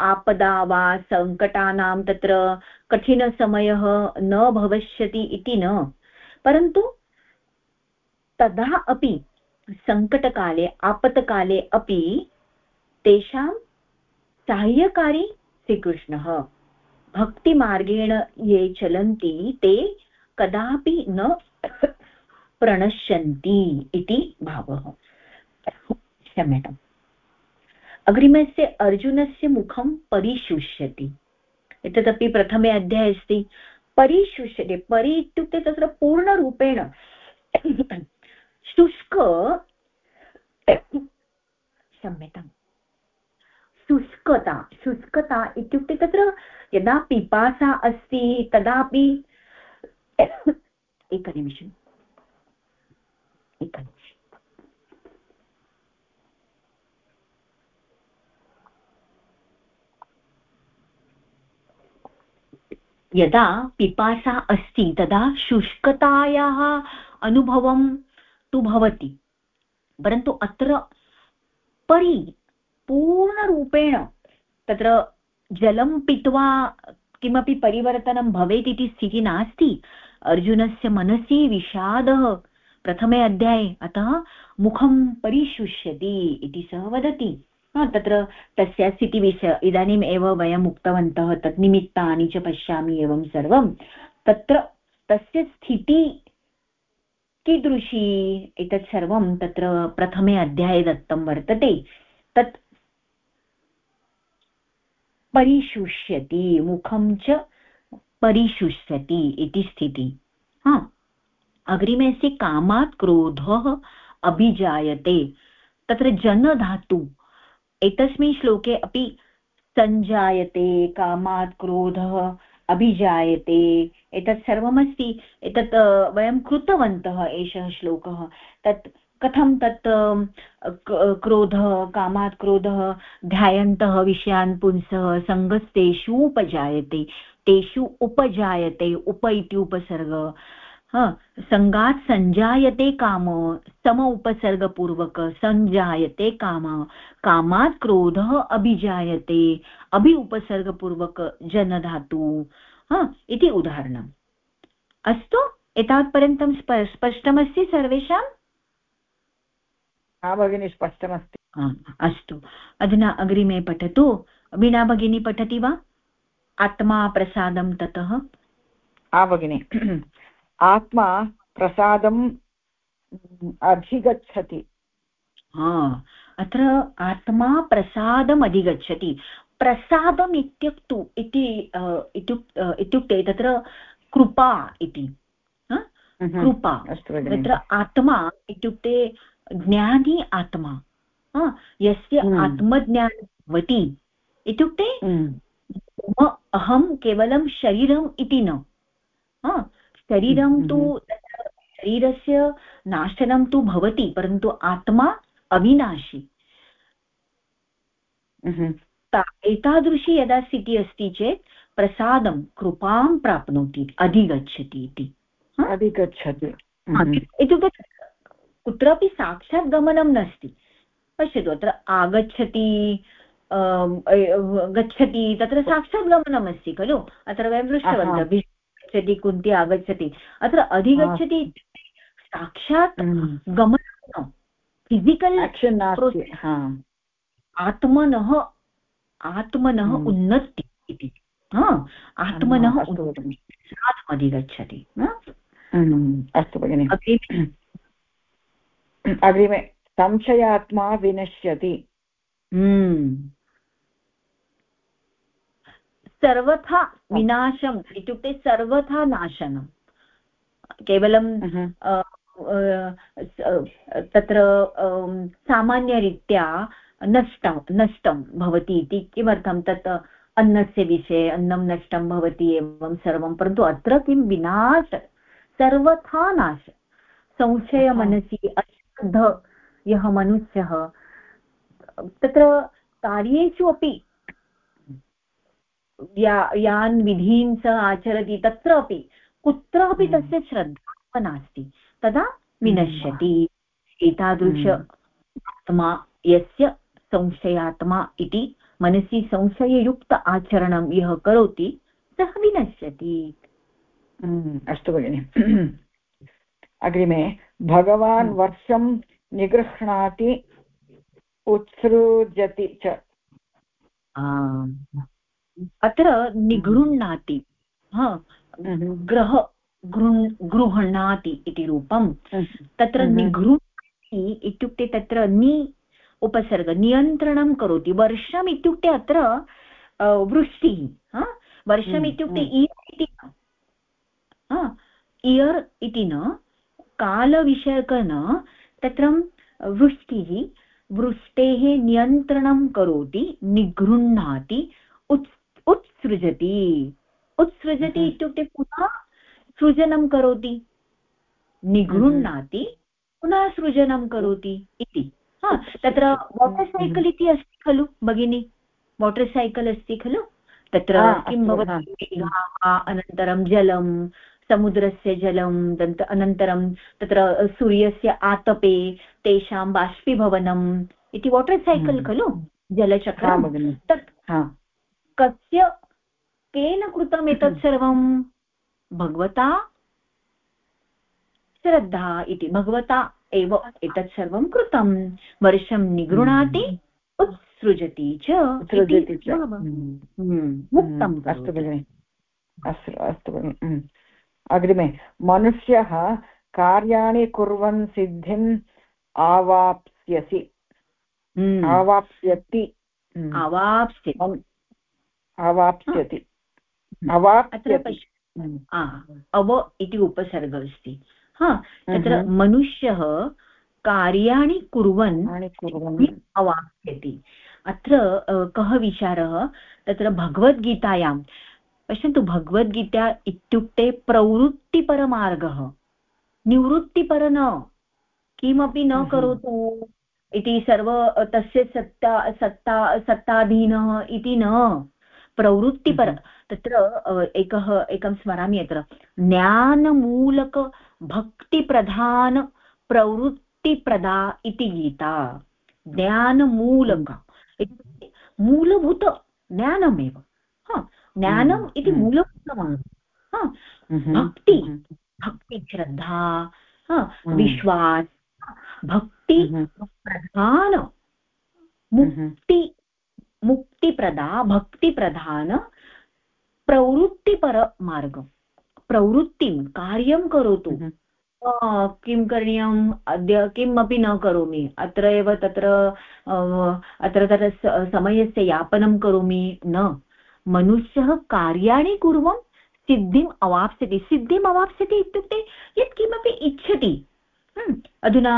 आपदा वा सङ्कटानां तत्र कठिनसमयः न भविष्यति इति न। परन्तु तदा अपि सङ्कटकाले, आपत्काले अपि तेषां साहाय्यकारी श्रीकृष्णः। भक्तिमार्गेण ये चलन्ति, ते कदापि न प्रणश्यन्ति इति भावः। क्षम्यताम्। अग्रिमस्य अर्जुनस्य मुखं परिशुष्यति। एतदपि प्रथमे अध्याये अस्ति। परिशुष्यते, परि इत्युक्ते तत्र पूर्णरूपेण शुष्क। क्षम्यताम्। शुष्कता शुष्कता इत्युक्ते तत्र यदा पिपासा अस्ति, तदापि एकनिमिषम् एकनिमिषम्। यदा पिपासा अस्ति, तदा शुष्कतायाः अनुभवं तु भवति, परन्तु अत्र परि पूर्णरूपेण तत्र जलं पीत्वा किमपि परिवर्तनं भवेत् इति स्थितिः नास्ति। अर्जुनस्य मनसि विषादः प्रथमे अध्याये अतः मुखं परिशुष्यति इति सः वदति। तत्र तस्य स्थितिविषय इदानीम् एव वयम् उक्तवन्तः तत् निमित्तानि च पश्यामि एवं सर्वं। तत्र तस्य स्थिति कीदृशी एतत् सर्वं तत्र प्रथमे अध्याये दत्तं वर्तते। तत् परिशुष्यति, मुखं च परिशुष्यति इति स्थितिः। हा। अग्रिमे अस्ति कामात् क्रोधः अभिजायते। तत्र जनधातु। एतस्मिन् श्लोके अपि सञ्जायते, कामात् क्रोधः अभिजायते। एतत् सर्वमस्ति। एतत् वयं कृतवन्तः एषः श्लोकः। तत् कथं तत् क्रोधः, कामात् क्रोधः, ध्यायन्तः विषयान् पुंसः, सङ्गस्तेषु उपजायते, तेषु उपजायते, उप इति उपसर्ग। सङ्गात् सञ्जायते काम, सम उपसर्गपूर्वक सञ्जायते काम, कामात् क्रोधः अभिजायते, अभि उपसर्गपूर्वक जनधातु। इति उदाहरणम्। अस्तु, एतावत्पर्यन्तं स्पष्टमस्ति सर्वेषाम्? भगिनी स्पष्टमस्ति अस्तु अधुना अग्रिमे पठतु वीणा भगिनी पठति वा आत्मा प्रसादं ततः भगिनी आत्मा प्रसादम् अधिगच्छति अत्र आत्मा प्रसादम् अधिगच्छति प्रसादम् इत्युक्तु इति इत्युक्ते तत्र कृपा इति कृपा तत्र आत्मा इत्युक्ते ज्ञानी आत्मा। यस्य आत्मज्ञानं भवति इत्युक्ते अहं केवलं शरीरम् इति न। शरीरं हम्म, तु हम्म। शरीरस्य नाशनं तु भवति परन्तु आत्मा अविनाशी। हम्म। एतादृशी यदा स्थितिः अस्ति चेत् प्रसादं कृपां प्राप्नोति अधिगच्छति इति। अधिगच्छति। इत्युक्ते कुत्रापि साक्षात् गमनं नास्ति। पश्यतु अत्र आगच्छति गच्छति तत्र साक्षात् गमनमस्ति खलु? अत्र वयं दृष्टवन्तः गच्छति कुन्ती आगच्छति। अत्र अधिगच्छति साक्षात् हम्म। गमनं फिसिकल् आत्मनः आत्मनः हम्म। उन्नति इति। आत्मनः अधिगच्छति। हम्म, अस्तु भगिनि। अग्रिमे संशयात्मा विनश्यति। सर्वथा विनाशम् इत्युक्ते सर्वथा नाशनं। केवलं तत्र सामान्यरीत्या नष्टं नष्टं भवति इति किमर्थं तत् अन्नस्य विषये अन्नं नष्टं भवति एवं सर्वं परन्तु अत्र किं विनाश सर्वथा नाश। संशयमनसि अश्रद्ध यः मनुष्यः। तत्र कार्येषु अपि या यान् विधीन् सः आचरति तत्रापि कुत्रापि हम्म। तस्य श्रद्धा नास्ति। तदा विनश्यति। एतादृश हम्म। आत्मा यस्य संशयात्मा इति मनसि संशययुक्त आचरणं यः करोति सः विनश्यति। हम्म, अस्तु भगिनि। अग्रिमे। भगवान् वर्षं निगृह्णाति उत्सृजति च। अत्र निगृह्णाति। ग्रह गृह्णाति इति रूपं। तत्र निगृह्णाति इत्युक्ते तत्र नि उपसर्ग नियन्त्रणं करोति। वर्षम् इत्युक्ते अत्र वृष्टिः। वर्षम् इत्युक्ते इयर् इति न। इयर् इति न। कालविषयक न तत्र वृष्टिः वृष्टेः नियन्त्रणं करोति निगृह्णाति उत् उत्सृजति। उत्सृजति हम्म। इत्युक्ते पुनः सृजनं करोति निगृह्णाति पुनः सृजनं करोति इति। तत्र वाटर् सैकल् इति अस्ति खलु भगिनि? वाटर् सैकल् अस्ति खलु? तत्र किं भवति? मेघाः अनन्तरं जलं समुद्रस्य जलं अनन्तरं तत्र सूर्यस्य आतपे तेषां बाष्पीभवनम् इति वाटर् सैकल् हम्म। खलु? जलचक्रं? तत् कस्य केन कृतम् एतत् हम्म। सर्वं भगवता? श्रद्धा इति। भगवता एव एतत् सर्वं कृतं। वर्षं निगृणाति हम्म। उत्सृजति च मुक्तम् अस्तु भगिनि। अस्तु अस्तु अग्रिमे। मनुष्यः कार्याणि कुर्वन् सिद्धिम् आवाप्स्यसि। आवाप्स्यति। आवाप्स्यति। आवाप्स्यति। अवाप्स्यति अव इति उपसर्ग अस्ति हा तत्र मनुष्यः कार्याणि कुर्वन् अवाप्स्यति अत्र कः विचारः? तत्र भगवद्गीतायां पश्यन्तु भगवद्गीता इत्युक्ते प्रवृत्तिपरमार्गः। निवृत्तिपर न। किमपि न हम्म। करोतु। इति सर्व तस्य सत्ता सत्ता सत्ताधीनः इति न। प्रवृत्तिपर हम्म। तत्र एकः एकं स्मरामि अत्र। ज्ञानमूलकभक्तिप्रधान प्रवृत्तिप्रदा इति गीता। ज्ञानमूलक। हम्म। मूलभूत ज्ञानमेव। ज्ञानम् हम्म, इति हम्म। मूलभूतमान् हम्म, भक्ति। भक्ति श्रद्धा विश्वास भक्ति प्रधान मुक्ति मुक्तिप्रदा भक्तिप्रधान प्रवृत्तिपरमार्ग प्रवृत्तिं कार्यं करोतु। किं करणीयम्? अद्य किमपि न करोमि। अत्र एव तत्र अत्र तत्र समयस्य यापनं करोमि। न। मनुष्यः कार्याणि कुर्वन् सिद्धिम् अवाप्स्यति सिद्धिम् अवाप्स्यति इत्युक्ते यत्किमपि इच्छति। हम्म, अधुना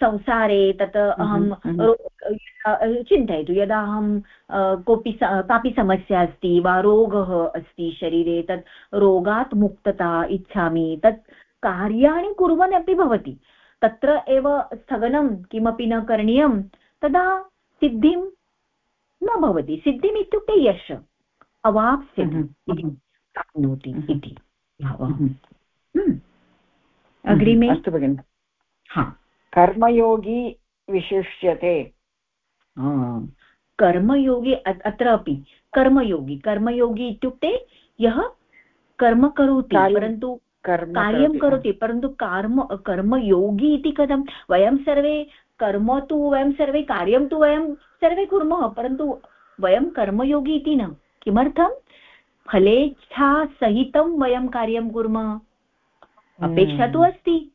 संसारे तत् अहं चिन्तयतु यदा अहं कोऽपि कापि समस्या अस्ति वा रोगः अस्ति शरीरे तत् रोगात् मुक्तता इच्छामि तत् कार्याणि कुर्वन् अपि भवति। तत्र एव स्थगनं किमपि न करणीयं तदा सिद्धिं न भवति। सिद्धिम् इत्युक्ते यश। अवाप्स्यति इति प्राप्नोति इति अग्रिमे? अस्तु भगिनि। हा। कर्मयोगी विशिष्यते। कर्मयोगी अत्र अपि कर्मयोगी कर्मयोगी इत्युक्ते यः कर्म करोति परन्तु कार्यं करोति परन्तु कर्म कर्मयोगी इति कथं? वयं सर्वे कर्म तु वयं सर्वे कार्यं तु वयं सर्वे कुर्मः परन्तु वयं कर्मयोगी इति न। किमर्थं? फलेच्छासहितं वयं कार्यं कुर्मः। अपेक्षा तु हम्म। अस्ति।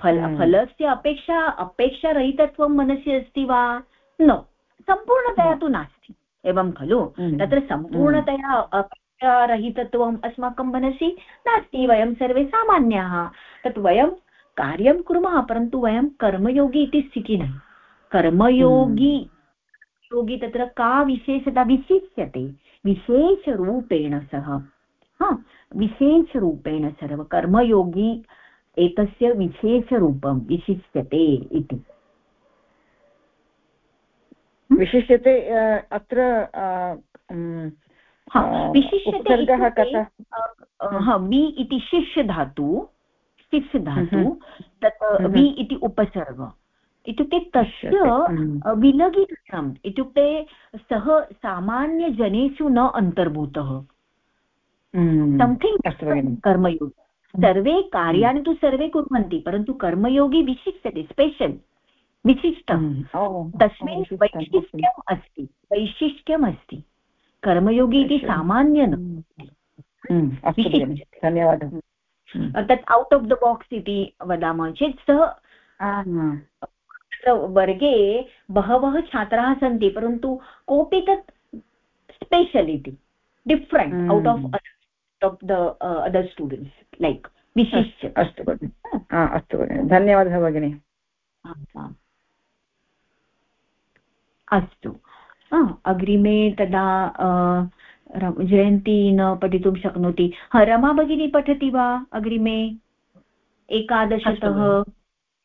फल हम्म। फलस्य अपेक्षा अपेक्षारहितत्वं मनसि अस्ति वा? न सम्पूर्णतया तु नास्ति। एवं खलु। तत्र सम्पूर्णतया अपेक्षारहितत्वम् अस्माकं मनसि नास्ति। वयं सर्वे सामान्याः। तत् वयं कार्यं कुर्मः परन्तु वयं कर्मयोगी इति स्थितिः न कर्मयोगी योगी तत्र का विशेषता विशिष्यते? विशेषरूपेण सः। हा विशेषरूपेण सर्व। कर्मयोगी एतस्य विशेषरूपं विशिष्यते इति। विशिष्यते अत्र विशिष्यते वि इति शिष्यधातु शिष्यधातु तत् वि इति उपसर्ग। इत्युक्ते तस्य विलगितम् इत्युक्ते सः सामान्यजनेषु न अन्तर्भूतः। संथिङ्ग् कर्मयोगी। सर्वे कार्याणि तु सर्वे कुर्वन्ति परन्तु कर्मयोगी विशिष्यते स्पेशल् विशिष्टं। तस्मिन् वैशिष्ट्यम् अस्ति वैशिष्ट्यम् अस्ति कर्मयोगी इति सामान्य न धन्यवादः। तत् औट् आफ् द बाक्स् इति वदामः चेत् सः तत्र वर्गे बहवः छात्राः सन्ति परन्तु कोऽपि तत् स्पेशल् इति different out of of the other students like विशिष्य अस्तु भगिनि। अस्तु भगिनि। धन्यवादः भगिनि। अस्तु। अग्रिमे तदा जयन्ती न पठितुं शक्नोति। रमा भगिनी पठति वा अग्रिमे? एकादशतः?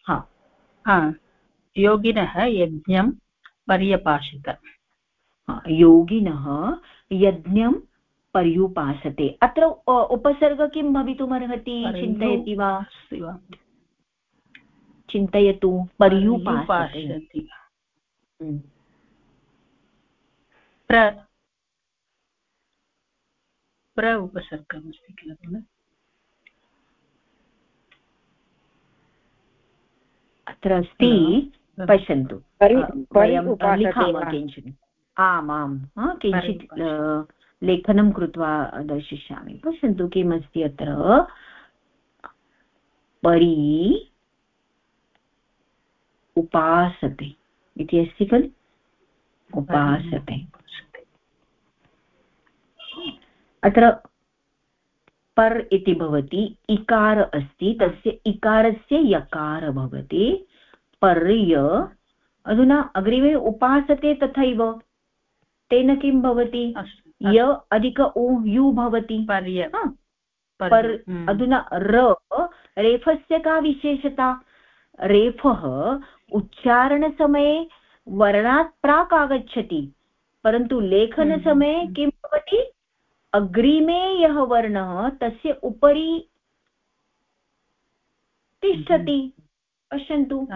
हा। योगिनः यज्ञं पर्यपाशित योगिनः यज्ञं पर्युपासते। अत्र उपसर्ग किं भवितुमर्हति चिन्तयति वा? चिन्तयतु पर्युपासते। हम्म। प्र उपसर्गमस्ति किल अत्र अस्ति पश्यन्तु। वयं लिखामः किञ्चित् आम् आम्। किञ्चित् लेखनं कृत्वा दर्शिष्यामि। पश्यन्तु किमस्ति अत्र? परि उपासते। इति अस्ति खलु? उपासते। अत्र पर् इति भवति इकार अस्ति तस्य इकारस्य यकार भवति। पर्य अधुना अग्रिमे उपासते तथैव। तेन किं भवति? य अधिक उ यु भवति। पर्य पर् हम्म। अधुना र रेफस्य का विशेषता? रेफः उच्चारणसमये वर्णात् प्राक् आगच्छति परन्तु लेखनसमये हम्म, हम्म, किं भवति? अग्रिमे यः वर्णः तस्य उपरि तिष्ठति। पश्यन्तु।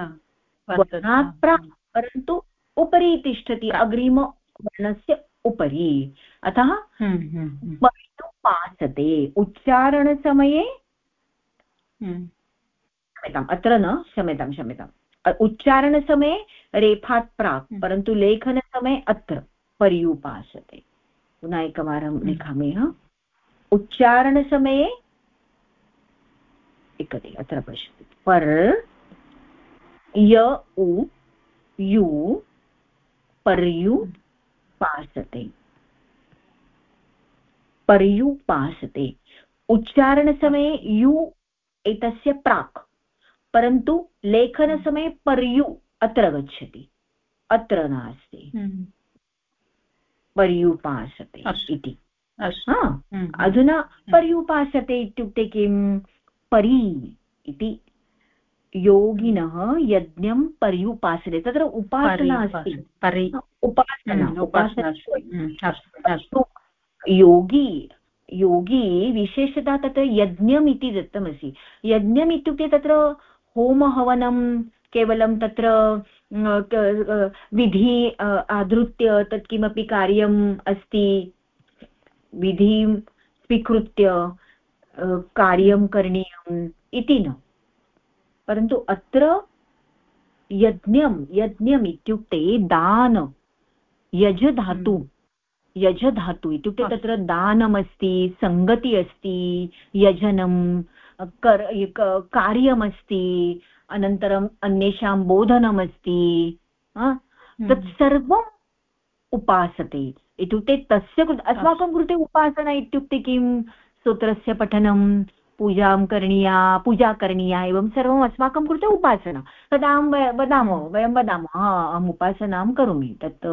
वर्णात् प्राक् परन्तु उपरि तिष्ठति अग्रिमवर्णस्य उपरि। अतः हम्म, हम्म, पासते उच्चारणसमये। क्षम्यताम् अत्र न क्षम्यतां क्षम्यताम्। उच्चारणसमये रेफात् प्राक् परन्तु लेखनसमये अत्र पर्युपासते। पुनः एकवारं हम्म। लिखामि हा। उच्चारणसमये एकति अत्र पश्यतु। पर् य उ यु पर्युपासते पर्युपासते उच्चारणसमये यु एतस्य प्राक् परन्तु लेखनसमये पर्यु अत्र गच्छति। अत्र नास्ति। हम्म। पर्युपासते इति। हम्म। अधुना पर्युपासते इत्युक्ते किं? परि इति। योगिनः यज्ञं पर्युपासते। तत्र उपासना अस्ति। उपासना। उपासना हम्म, योगी योगी विशेषतः तत्र यज्ञम् इति दत्तमस्ति। यज्ञम् इत्युक्ते तत्र होमहवनं केवलं तत्र विधि आधृत्य तत् किमपि कार्यम् अस्ति। विधिं स्वीकृत्य कार्यं करणीयम् इति न। परन्तु अत्र यज्ञं यज्ञम् इत्युक्ते दान यज धातु यज धातु इत्युक्ते तत्र दानमस्ति सङ्गति अस्ति यजनं कर कार्यमस्ति अनन्तरम् अन्येषां बोधनमस्ति हम्म। तत् सर्वम् उपासते। इत्युक्ते तस्य कृते अस्माकं कृते उपासना इत्युक्ते किं? सूत्रस्य पठनं पूजां करणीया पूजा करणीया एवं सर्वम् अस्माकं कृते उपासना। तदा अहं वदामः वयं वदामः हा अहम् उपासनां करोमि। तत्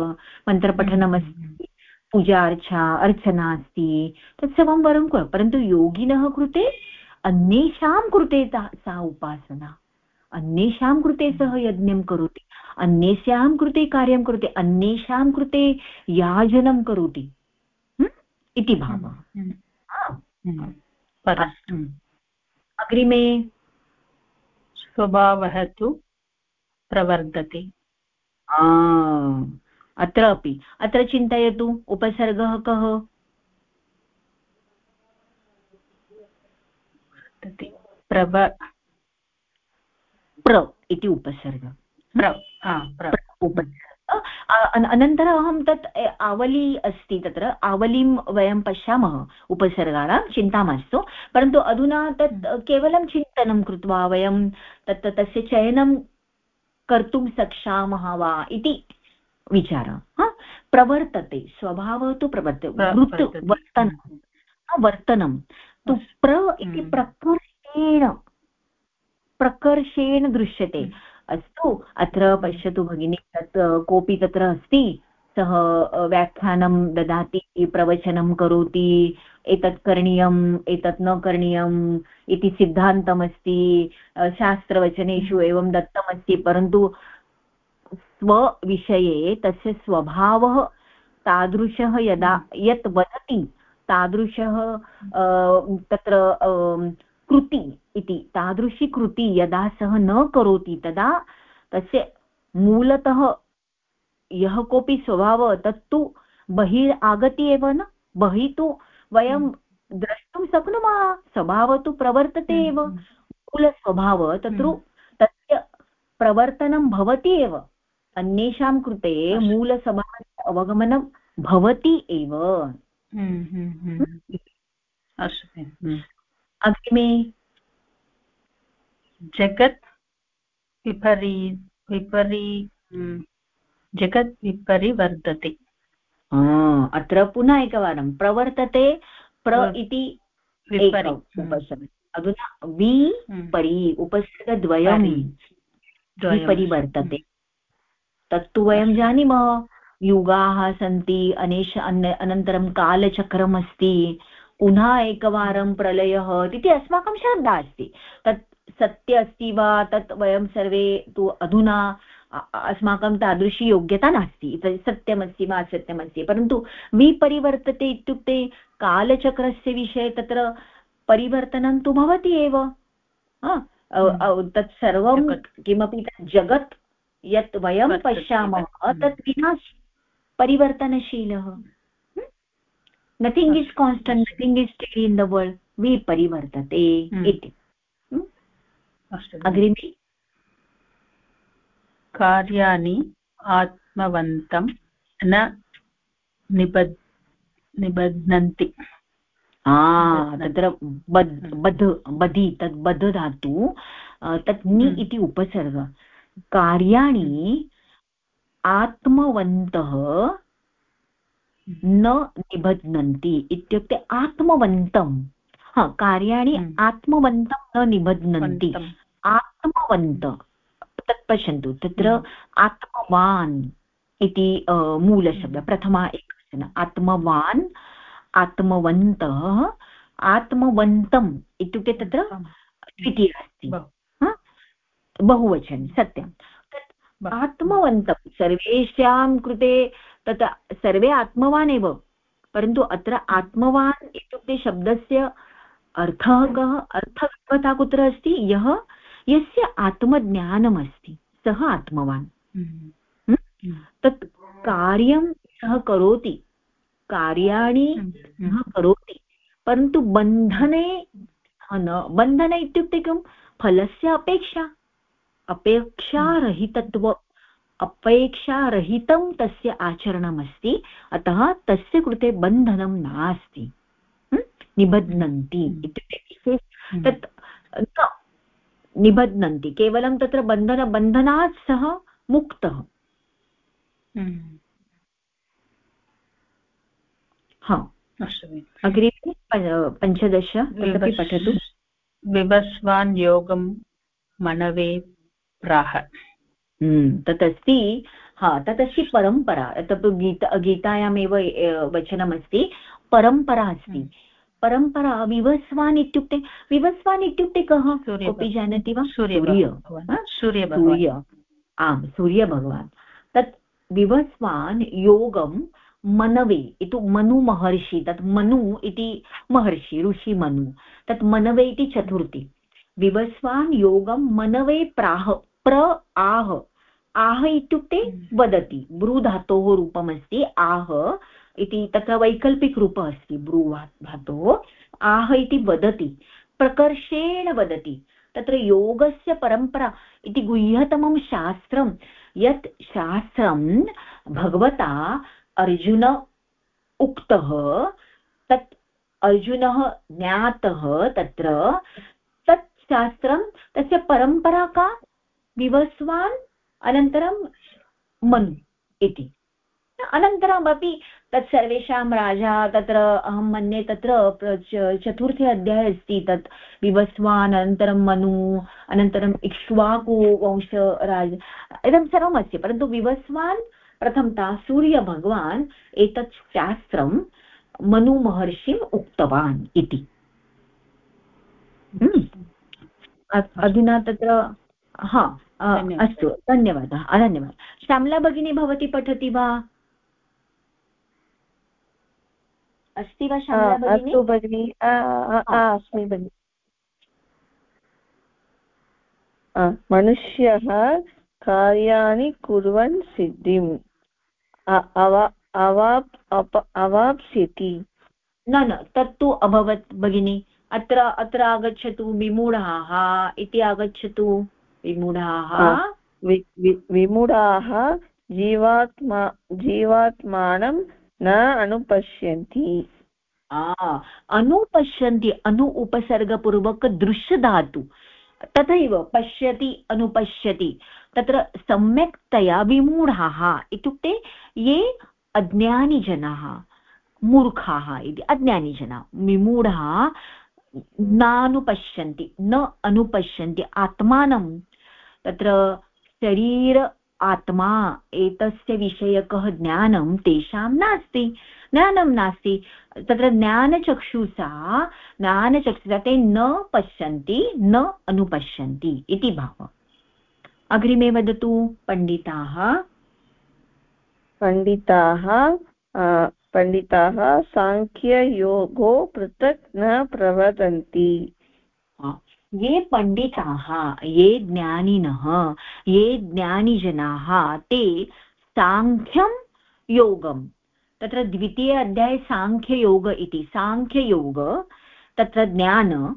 मन्त्रपठनमस्ति पूजा अर्चा अर्चना अस्ति तत्सर्वं वरं परन्तु योगिनः कृते अन्येषां कृते सा उपासना। अन्येषां कृते सः यज्ञं करोति अन्येषां कृते कार्यं करोति अन्येषां कृते याजनं करोति। इति भावः। हम्म। अग्रिमे स्वभावः तु प्रवर्धते। अत्र अपि अत्र चिन्तयतु उपसर्गः कः? प्रव प्र इति उपसर्ग। प्र उपसर्ग। अनन्तरम् अहं तत् आवली अस्ति तत्र आवलीं वयं पश्यामः उपसर्गाणां चिन्ता मास्तु। परन्तु अधुना तत् हम्म। केवलं चिन्तनं कृत्वा वयं तत् तस्य चयनं कर्तुं शक्ष्यामः वा इति विचारः। प्रवर्तते स्वभावः तु प्रवर्तते वृत् वर्तनं। वर्तनं। तु प्र इति हम्म। प्रकृतेन प्रकर्षेण दृश्यते। हम्म। अस्तु अत्र पश्यतु भगिनी तत् कोऽपि तत्र अस्ति सः व्याख्यानं ददाति प्रवचनं करोति एतत् करणीयम् एतत् न करणीयम् इति सिद्धान्तमस्ति शास्त्रवचनेषु हम्म। एवं दत्तमस्ति परन्तु स्वविषये तस्य स्वभावः तादृशः यदा यत् वदति तादृशः तत्र कृति इति। तादृशी कृति यदा सः न करोति तदा तस्य मूलतः यः कोऽपि स्वभावः तत्तु बहिः आगति एव न बहिः तु वयं द्रष्टुं शक्नुमः स्वभावः तु प्रवर्तते एव हम्म, हम्म। मूलस्वभावः तत्र हम्म। तस्य प्रवर्तनं भवति एव अन्येषां कृते मूलस्वभावस्य अवगमनं भवति एव। अग्रिमे जगत् विपरी विपरी जगत् विपरिवर्तते अत्र पुनः एकवारं प्रवर्तते प्र इति अधुना वि हम्म। परि उपसर्गद्वयं विपरिवर्तते तत्तु वयं जानीमः युगाः सन्ति अनेश अनन्तरं कालचक्रम् अस्ति पुनः एकवारं प्रलयः इति अस्माकं श्रद्धा अस्ति। तत् सत्य अस्ति वा तत् वयं सर्वे तु अधुना अस्माकं तादृशी योग्यता नास्ति। सत्यमस्ति वा असत्यमस्ति। परन्तु विपरिवर्तते इत्युक्ते कालचक्रस्य विषये तत्र परिवर्तनं तु भवति एव। हम्म। तत् सर्वं किमपि तत् जगत् यत् वयं पश्यामः तत् विनाश परिवर्तनशीलः। Nothing is constant nothing is steady in the world विपरिवर्तते। इति अग्रिमे कार्याणि आत्मवन्तं न निबध् निबध्नन्ति तत्र बध् बध् बधि तत् बध् धातु तत् नि। इति उपसर्ग कार्याणि आत्मवन्तः न निबध्नन्ति इत्युक्ते आत्मवन्तं. हा कार्याणि। आत्मवन्तं न निबध्नन्ति. आत्मवन्त तत् पश्यन्तु तत्र। आत्मवान् इति मूलशब्द। प्रथमा एकवचन आत्मवान् आत्मवन्तः आत्मवन्तम् इत्युक्ते तत्र द्वितीया अस्ति। बहुवचन सत्यं। तत् आत्मवन्तं सर्वेषां कृते तत् सर्वे आत्मवान् एव। परन्तु अत्र आत्मवान् इत्युक्ते शब्दस्य अर्थः कः अर्थकथा कुत्र अस्ति यः यस्य आत्मज्ञानमस्ति सः आत्मवान्। हम्म। हम्म? तत् कार्यं सः करोति कार्याणि हम्म, सः करोति परन्तु बन्धने न बन्धन इत्युक्ते किं? फलस्य अपेक्षा अपेक्षारहितत्व। अपेक्षारहितं तस्य आचरणमस्ति अतः तस्य कृते बन्धनं नास्ति निबध्नन्ति इत्युक्ते तत् न निबध्नन्ति केवलं तत्र बन्धन बन्धनात् सः मुक्तः। हम्म। हा। अग्रिमे पञ्चदश तदपि पठतु। विवस्वान् योगं मनवे प्राह हम्म, तत् अस्ति हा तत् अस्ति परम्परा तत् गीता गीतायामेव वचनमस्ति परम्परा अस्ति। हम्म। परम्परा विवस्वान् इत्युक्ते विवस्वान् इत्युक्ते कः? कोऽपि जानाति वा? सूर्य सूर्य। आम् सूर्यभगवान् तत् विवस्वान् योगं मनवे इति मनुमहर्षि तत् मनु इति महर्षि ऋषि मनु तत् मनवे इति चतुर्थी। विवस्वान् योगं मनवे प्राह प्र आह। आह इत्युक्ते हम्म। वदति। ब्रूधातोः रूपमस्ति आह इति तत्र वैकल्पिकरूपः अस्ति ब्रूवा धातोः। आह इति वदति। प्रकर्षेण वदति। तत्र योगस्य परम्परा इति गुह्यतमं शास्त्रं। यत् शास्त्रं भगवता अर्जुन उक्तः तत् अर्जुनः ज्ञातः तत्र तत् शास्त्रं तस्य परम्परा का विवस्वान् अनन्तरं मनु इति। अनन्तरमपि तत् सर्वेषां राजा तत्र अहं मन्ये तत्र चतुर्थे अध्याये अस्ति तत् विवस्वान् अनन्तरं मनु अनन्तरम् इक्ष्वाकु वंश राज इदं सर्वम् अस्ति परन्तु विवस्वान् प्रथमतः सूर्यभगवान् एतत् शास्त्रं मनुमहर्षिम् उक्तवान् इति। हम्म। अधुना तत्र हा। अस्तु धन्यवादः धन्यवादः श्यामला भगिनी भवती पठति वा? अस्ति वा अस्तु भगिनि। अस्मि भगिनि। मनुष्यः कार्याणि कुर्वन् सिद्धिम् अवाप्स्यति। न न तत्तु अभवत् भगिनि। अत्र अत्र आगच्छतु विमूढाः इति आगच्छतु। विमूढाः विमूढाः जीवात्मा जीवात्मानं न अनुपश्यन्ति। अनुपश्यन्ति अनु उपसर्गपूर्वक दृश्यधातु। तथैव पश्यति अनुपश्यति। तत्र सम्यक्तया विमूढाः इत्युक्ते ये अज्ञानिजनाः मूर्खाः इति अज्ञानिजनाः विमूढाः नानुपश्यन्ति न अनुपश्यन्ति आत्मानं तत्र शरीर आत्मा एतस्य विषयकः ज्ञानं तेषां नास्ति ज्ञानं नास्ति। तत्र ज्ञानचक्षुषा ज्ञानचक्षुषा ते न पश्यन्ति न अनुपश्यन्ति इति भावः। अग्रिमे वदतु पण्डिताः। पण्डिताः पण्डिताः साङ्ख्ययोगो पृथक् न प्रवदन्ति। ये पण्डिताः, ये ज्ञानिनः, ये ज्ञानिजनाः, ते साङ्ख्यं योगं तत्र द्वितीय अध्याये साङ्ख्ययोग इति। साङ्ख्ययोग, तत्र ज्ञान,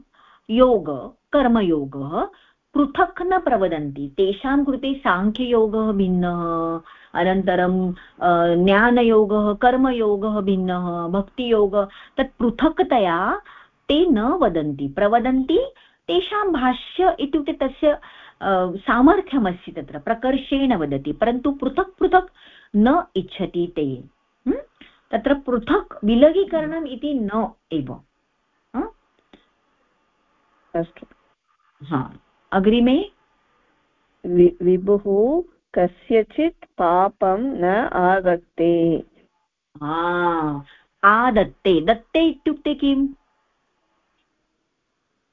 योग, कर्मयोगः, पृथक् न प्रवदन्ति। तेषां कृते साङ्ख्ययोगः भिन्नः। अनन्तरं ज्ञानयोगः, कर्मयोगः भिन्नः, भक्तियोगः। तत् पृथक्तया ते न वदन्ति। प्रवदन्ति तेषां भाष्य इत्युक्ते तस्य सामर्थ्यमस्ति तत्र प्रकर्षेण वदति परन्तु पृथक् पृथक् न इच्छति ते। तत्र पृथक् विलगीकरणम् इति न एव। अस्तु। हा अग्रिमे। विभुः कस्यचित् पापं न आदत्ते आदत्ते। दत्ते इत्युक्ते किम्?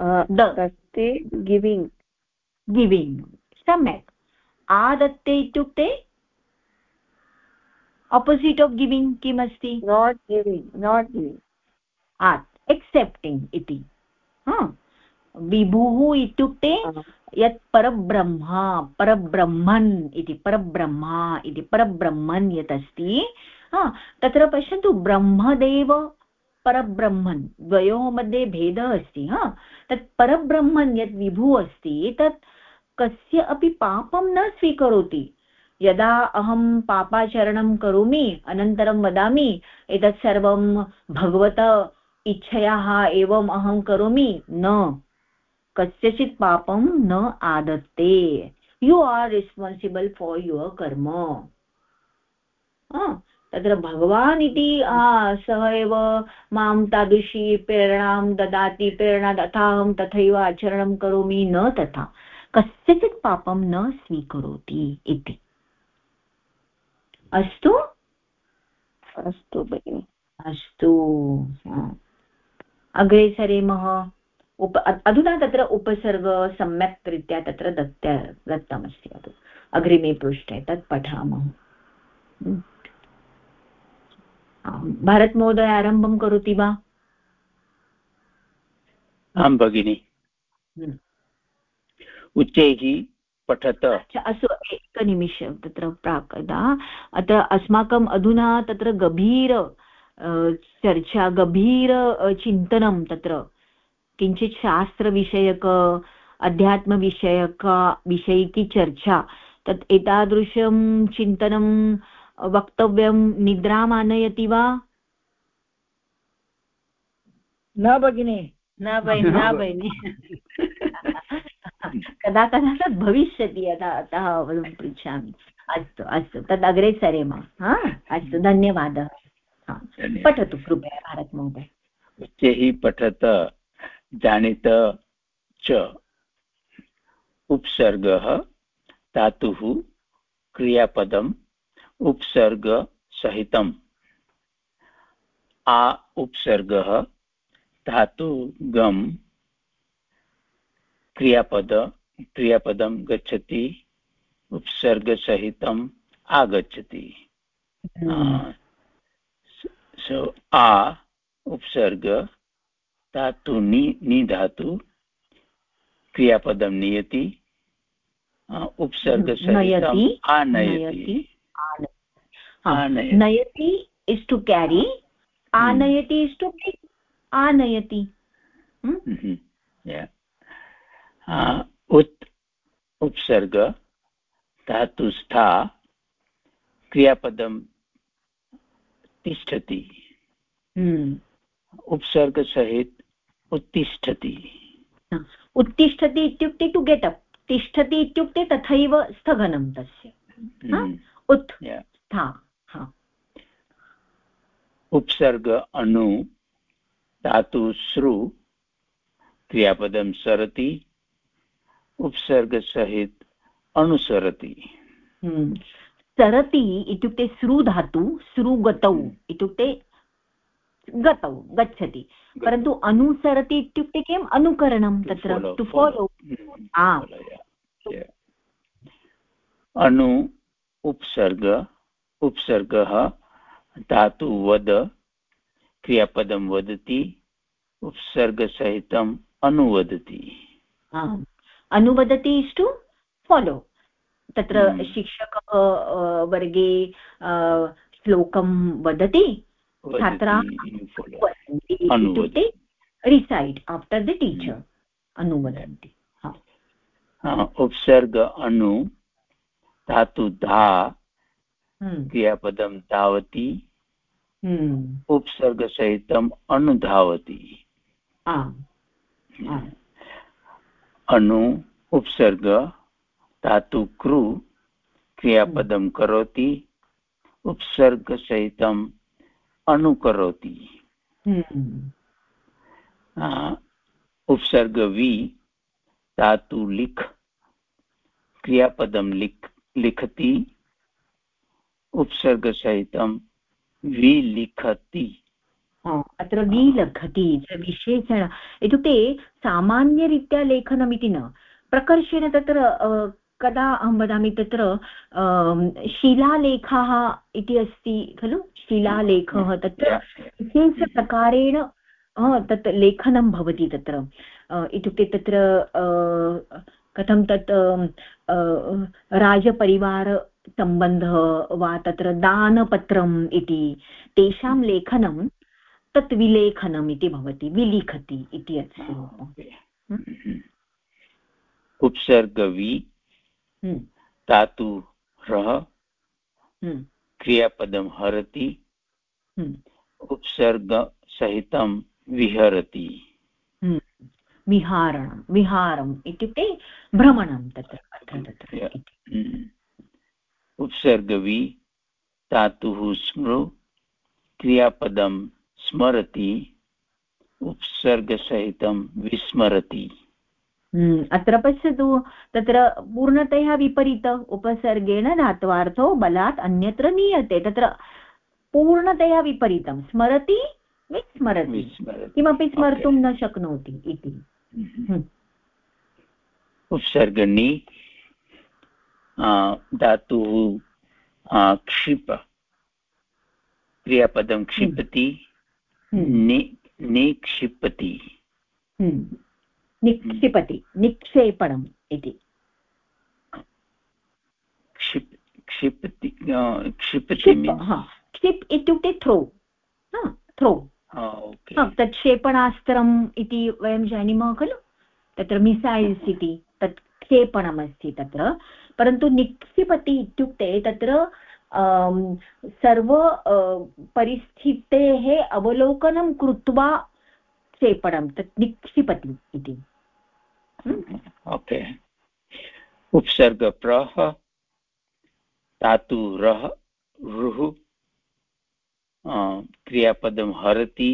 दत्ते गिविङ्ग् गिविङ्ग् सम्यक्. आदत्ते इत्युक्ते आपोसिट् आफ् गिविङ्ग् किम् अस्ति not giving not giving accepting इति. विभुः इत्युक्ते यत् परब्रह्म परब्रह्मन् इति परब्रह्म इति परब्रह्मन् यत् अस्ति तत्र पश्यन्तु ब्रह्मदेव परब्रह्मन्। द्वयोः मध्ये भेदः अस्ति, हा? तत् परब्रह्मन् यत् विभुः अस्ति, तत् कस्य अपि पापं न स्वीकरोति। यदा अहं पापाचरणं करोमि, अनन्तरं वदामि, एतत् सर्वं भगवत इच्छयाः एवम् अहं करोमि, न। कस्यचित् पापं न आदत्ते। You are responsible for your karma तत्र भगवान् इति सः एव माँ तादृशी प्रेरणां ददाति प्रेरणा तथा अहं तथैव आचरणं करोमि न तथा। कस्यचित् पापं न स्वीकरोति इति। अस्तु? अस्तु भगिनि। अस्तु अग्रे सरेमः। उप अधुना तत्र उपसर्ग सम्यक् रीत्या तत्र दत्त दत्तमस्ति अग्रिमे पृष्ठे तत् पठामः। भारतमहोदय आरम्भं करोति वा? आं भगिनि। हम्म। उच्चैः पठत। अस्तु एकनिमिषं तत्र प्राक् अत्र अस्माकम् अधुना तत्र गभीर चर्चा गभीर चिन्तनं तत्र। किञ्चित् शास्त्रविषयक अध्यात्मविषयक विषयिकी चर्चा। तत् एतादृशं चिन्तनं वक्तव्यं निद्राम् आनयति वा? न भगिनि न भगिनि कदा कदा तद् भविष्यति यदा अतः पृच्छामि। अस्तु अस्तु तद् अग्रे सरेम। हा अस्तु धन्यवादः। पठतु कृपया भारतमहोदय उच्चैः पठत जानित च। उपसर्गः धातुः क्रियापदम् उपसर्गसहितम् आ उपसर्गः धातुगम् क्रियापद क्रियापदं गच्छति उपसर्गसहितम् आगच्छति। सो आ उपसर्ग धातु नि नि धातु क्रियापदं नियति उपसर्ग आनयति नयति इस् टु केरि आनयति इस् टु आनयति। उत् उपसर्ग धातुस्था क्रियापदं तिष्ठति। उपसर्गसहित उत्तिष्ठति। उत्तिष्ठति इत्युक्ते टु गेट् अप् तिष्ठति इत्युक्ते तथैव स्थगनं तस्य। उत् स्था। उपसर्ग अनु धातु श्रु क्रियापदं सरति उपसर्गसहित अनुसरति हम्म। सरति इत्युक्ते स्रु धातु गतौ हम्म। इत्युक्ते गतौ गच्छति। परन्तु अनुसरति इत्युक्ते किम्? अनुकरणं तत्र टु फालो अनु उपसर्ग उपसर्गः धातु वद क्रियापदं वदति उपसर्गसहितम् अनुवदति। अनुवदति इस् टु फालो तत्र हम्म। शिक्षकः वर्गे श्लोकं वदति छात्राः इत्युक्ते रिसैड् आफ्टर् द टीचर् अनुवदन्ति। उपसर्ग अनु धातु धा हम्म। क्रियापदं धावति। उपसर्गसहितम् अनुधावति अनु उपसर्ग धातु कृ क्रियापदं करोति। उपसर्गसहितम् अनुकरोति हम्म। उपसर्ग वि धातु लिख क्रियापदं लिख लिखति। उपसर्गसहितं विलिखति अत्र विलखति विशेषण। इत्युक्ते सामान्यरीत्या लेखनमिति न। प्रकर्षेण तत्र कदा अहं वदामि तत्र शिलालेखाः इति अस्ति खलु? शिलालेखः तत्र विशेषप्रकारेण तत् लेखनं भवति तत्र। इत्युक्ते तत्र कथं तत् राजपरिवारसम्बन्धः वा तत्र दानपत्रम् इति तेषां लेखनं तत् विलेखनम् इति भवति विलिखति इति अस्ति उपसर्गवि हम्म। धातु रः हम्म। क्रियापदं हरति हम्म। उपसर्गसहितं विहरति। विहारणं विहारम् इत्युक्ते भ्रमणं तत्र तत्र उपसर्गवि धातुः स्मृ क्रियापदं स्मरति उपसर्गसहितं विस्मरति। हम्म, अत्र पश्यतु तत्र पूर्णतया विपरीत उपसर्गेण धात्वार्थो बलात् अन्यत्र नीयते। तत्र पूर्णतया विपरीतं स्मरति विस्मरति। किमपि स्मर्तुं न शक्नोति इति। हम्म। उपसर्गणि धातुः क्षिप क्रियापदं क्षिपति। निक्षिपति निक्षिपति निक्षेपणम् इति क्षिप् क्षिपति क्षिप् इत्युक्ते थ्रो थ्रो तत् क्षेपणास्त्रम् इति वयं जानीमः खलु तत्र मिसैल्स् इति तत् क्षेपणमस्ति तत्र परन्तु निक्षिपति इत्युक्ते तत्र सर्व परिस्थितेः अवलोकनं कृत्वा क्षेपणं तत् निक्षिपति इति। ओके। उपसर्ग प्रह धातु रः क्रियापदं हरति,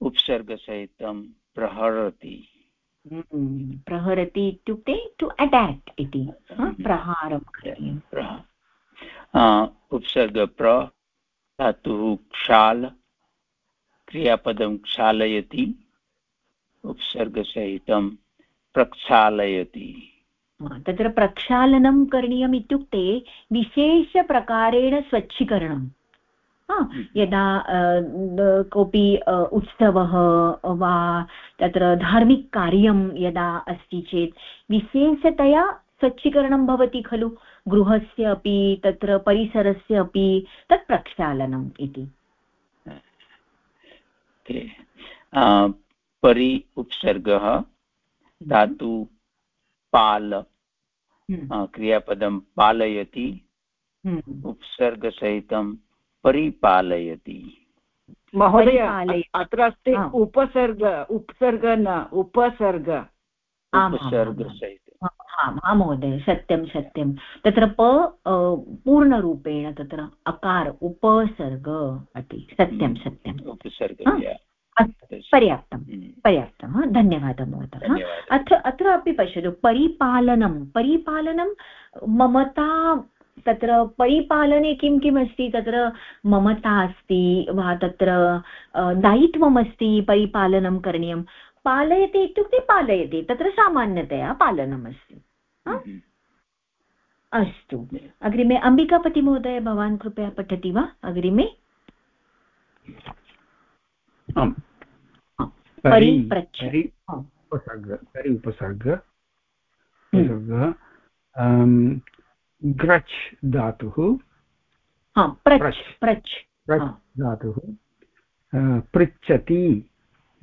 उपसर्गसहितं प्रहरति। प्रहरति इत्युक्ते टु अटाक् इति। प्रहारं उपसर्ग प्र धातुः क्षाल क्रियापदं क्षालयति उपसर्गसहितं प्रक्षालयति तत्र प्रक्षालनं करणीयम् इत्युक्ते विशेषप्रकारेण स्वच्छीकरणं यदा कोऽपि उत्सवः वा तत्र धार्मिककार्यं यदा अस्ति चेत् विशेषतया स्वच्छीकरणं भवति खलु गृहस्य अपि तत्र परिसरस्य अपि तत् प्रक्षालनम् इति परि उपसर्गः धातु पाल हम्म। क्रियापदं पालयति हम्म। उपसर्गसहितं परिपालयति। महोदय अत्र अस्ति उपसर्ग उपसर्ग न उपसर्ग। उपसर्गसहित। आं महोदय सत्यं सत्यं। तत्र प पूर्णरूपेण तत्र अकार उपसर्ग अपि। सत्यं हम्म। सत्यम् उपसर्ग पर्याप्तं हम्म। पर्याप्तं धन्यवादः महोदय अथ अत्र अपि पश्यतु परिपालनं परिपालनं ममता तत्र परिपालने किं किम् अस्ति? तत्र ममता अस्ति वा तत्र दायित्वमस्ति परिपालनं करणीयं? पालयति इत्युक्ते पालयति तत्र सामान्यतया पालनमस्ति हम्म। अस्तु। अग्रिमे अम्बिकापतिमहोदय भवान् कृपया पठति वा? अग्रिमे? आम्। उपसर्ग परि धातुः। प्रच् ग्रच् धातुः। धातुः पृच्छति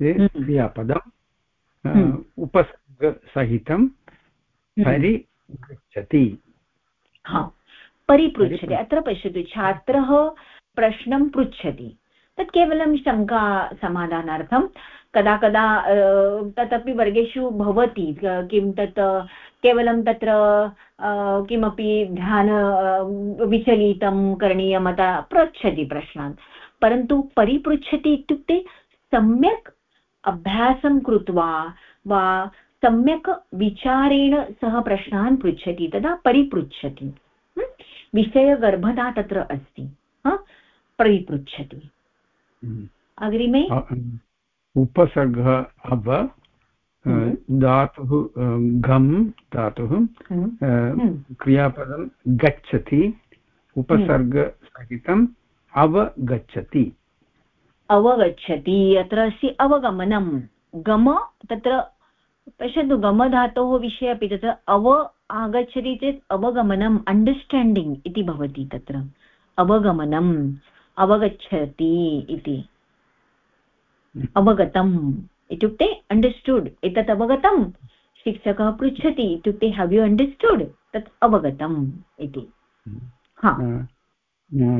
हम्म। क्रियापदम्। हम्म। उपसर्गसहितं परिगच्छति। परिपृच्छति अत्र पश्यतु छात्रः प्रश्नं पृच्छति। तत् केवलं शङ्का समाधानार्थं कदा कदा तदपि वर्गेषु भवति, किं तत्, केवलं तत्र किमपि ध्यान विचलितं करणीयम् अतः पृच्छति प्रश्नान्। परन्तु परिपृच्छति इत्युक्ते सम्यक् अभ्यासं कृत्वा वा सम्यक् विचारेण सः प्रश्नान् पृच्छति, तदा परिपृच्छति। विषयगर्भता तत्र अस्ति। परिपृच्छति। अग्रिमे उपसर्गः अव हम्म। धातुः घम् धातुः। हम्म। क्रियापदं गच्छति उपसर्गसहितम् अवगच्छति अवगच्छति अत्र अस्ति अवगमनं गम तत्र पश्यतु गमधातोः विषये अपि तत्र अव आगच्छति चेत् अवगमनम् अण्डर्स्टाण्डिङ्ग् इति भवति तत्र अवगमनम् अवगच्छति इति। अवगतम् इत्युक्ते अण्डर्स्टुड् एतत् अवगतं शिक्षकः पृच्छति इत्युक्ते हव् यु अण्डर्स्टुड् तत् अवगतम् इति।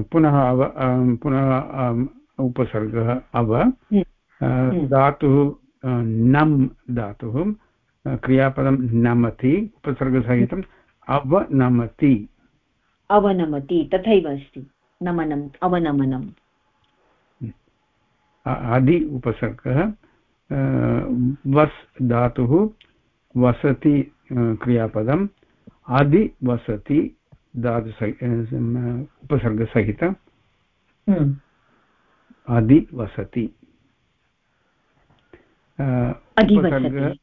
पुनः अव पुनः उपसर्गः अव। हम्म, हम्म। धातुः नम् धातुः क्रियापदं नमति उपसर्गसहितम् अवनमति। अवनमति तथैव अस्ति। नमनम् अवनमनम् आदि उपसर्गः वस् धातुः वसति क्रियापदम् आदि वसति धातु उपसर्गसहित। आदि वसति। उपसर्ग।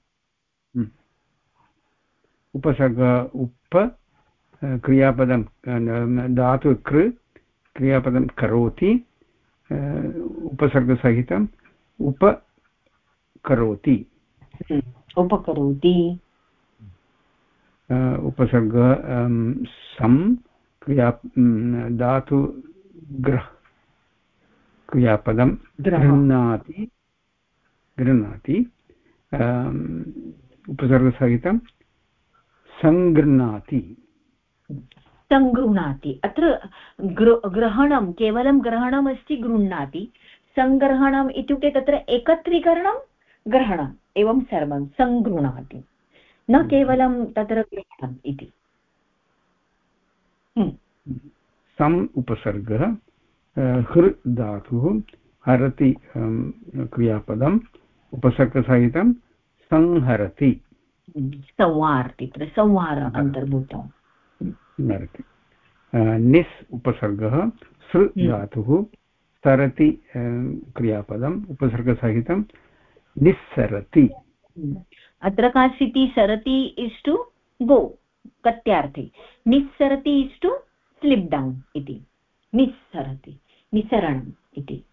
उपसर्ग उप क्रियापदं धातु कृ क्रियापदं करोति उपसर्गसहितम् उपकरोति हम्म, उपकरोति। उपसर्ग सं क्रिया धातु ग्रह क्रियापदं गृह्णाति गृह्णाति। उपसर्गसहितं सङ्गृह्णाति सङ्गृह्णाति अत्र गृ ग्रहणं केवलं ग्रहणमस्ति गृह्णाति सङ्ग्रहणम् इत्युक्ते तत्र एकत्रीकरणं ग्रहणम् एवं सर्वं सङ्गृह्णाति न हम्म। केवलं तत्र ग्रहणम् इति हम्म। सम् उपसर्गः हृ धातुः हरति क्रियापदम् उपसर्गसहितं संहरति। संवार्ति तत्र संहार अन्तर्भूतम् स्मरति निस् उपसर्गः सृ हम्म। धातुः सरति क्रियापदम् उपसर्गसहितं निस्सरति हम्म। अत्र का स्थितिः सरति इस् टु गो कत्यार्थे निस्सरति इस् टु स्लिप् डौन् इति निस्सरति निसरणम् इति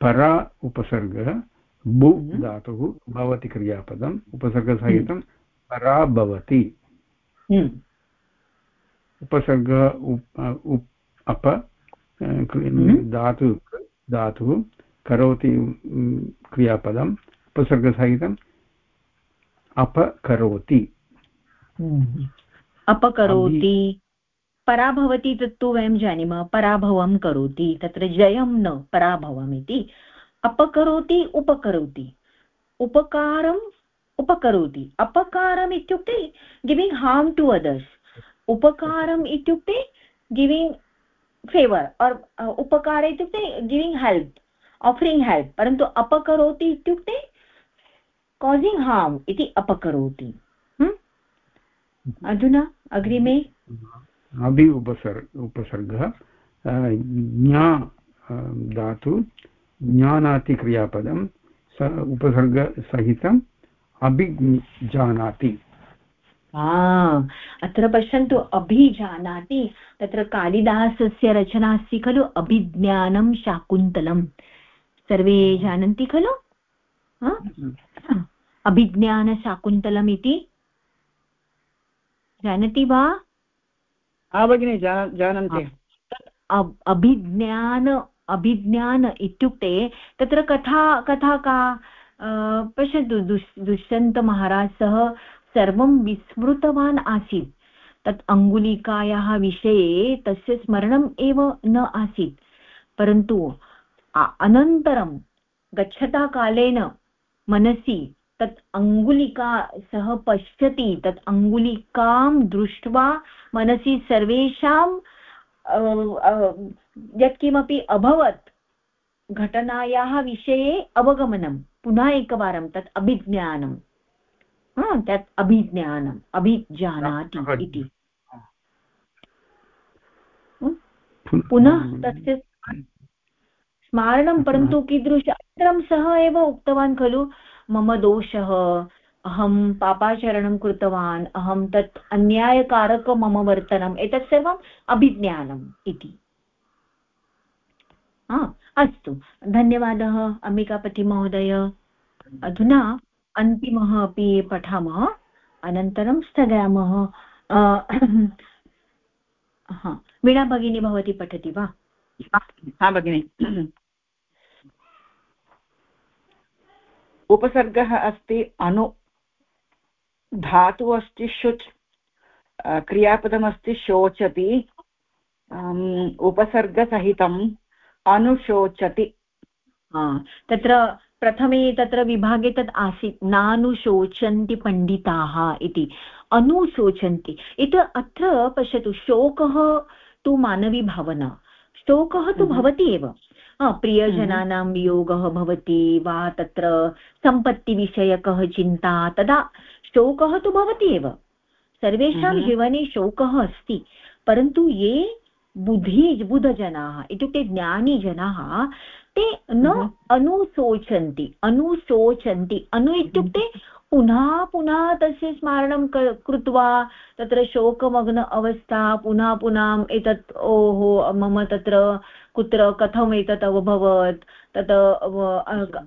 परा उपसर्गः बु हम्म। धातुः भवति क्रियापदम् उपसर्गसहितं परा भवति। हम्म। उपसर्ग उप अप हम्म। धातु धातुः करोति क्रियापदम् उपसर्गसहितम् अपकरोति अपकरोति परा भवति तत्तु वयं जानीमः पराभवं करोति तत्र जयं न पराभवम् इति। अपकरोति उपकरोति। उपकारम् उपकरोति। अपकारम् इत्युक्ते गिविङ्ग् हार्म् टु अदर्स् उपकारम् इत्युक्ते गिविङ्ग् फेवर् और् उपकार इत्युक्ते गिविङ्ग् हेल्प् आफ्रिङ्ग् हेल्प् परन्तु अपकरोति इत्युक्ते कासिङ्ग् हार्म् इति अपकरोति। अधुना अग्रिमे। अभि उपसर्ग, उपसर्गः ज्ञा धातु ज्ञानाति क्रियापदं स, उपसर्गसहितम्। अभिजानाति। अत्र पश्यन्तु अभिजानाति। तत्र कालिदासस्य रचना अस्ति खलु अभिज्ञानं शाकुन्तलं सर्वे जानन्ति खलु? अभिज्ञानशाकुन्तलम् इति? जानाति वा? हा भगिनि जानन्ति। अभिज्ञान अभिज्ञान इत्युक्ते तत्र कथा कथा का? पश्यतु दुष् दुष्यन्तमहाराज सः सर्वं विस्मृतवान् आसीत्। तत् अङ्गुलिकायाः विषये तस्य स्मरणम् एव न आसीत्। परन्तु अनन्तरं गच्छता कालेन मनसि तत् अङ्गुलिका सः पश्यति, तत् अङ्गुलिकां दृष्ट्वा मनसि सर्वेषां यत्किमपि अभवत् घटनायाः विषये अवगमनं पुनः एकवारं तत् अभिज्ञानं। तत् अभिज्ञानम् अभिजानाति इति। पुनः तस्य स्मारणं परन्तु कीदृश अनन्तरं सः एव उक्तवान् खलु मम दोषः अहं पापाचरणं कृतवान् अहं तत् अन्यायकारक मम वर्तनम् एतत् सर्वम् अभिज्ञानम् इति। अस्तु। धन्यवादः, अम्बिकापतिमहोदय। अधुना अन्तिमः अपि पठामः। अनन्तरं स्थगयामः। वीणा भगिनी भवती पठति वा? हा, भगिनि। उपसर्गः अस्ति, अनु धातुः अस्ति, शुच् क्रियापदमस्ति शोचति। उपसर्गसहितम्। अनुशोचति। तत्र प्रथमे तत्र विभागे तत् आसीत् नानुशोचन्ति पण्डिताः इति। अनुशोचन्ति। इत अत्र पश्यतु शोकः तु मानवी भावना। शोकः तु हम्म। भवति एव। प्रियजनानां वियोगः भवति वा तत्र सम्पत्तिविषयकः चिन्ता तदा शोकः तु भवति एव। सर्वेषां हम्म। जीवने शोकः अस्ति। परन्तु ये बुद्धि बुधजनाः इत्युक्ते ज्ञानीजनाः ते न हम्म। अनुशोचन्ति अनुशोचन्ति। अनु इत्युक्ते पुनः पुनः तस्य स्मारणं कृत्वा तत्र शोकमग्न अवस्था पुनः पुनः एतत् ओहो मम तत्र कुत्र कथम् एतत् अभवत् तत्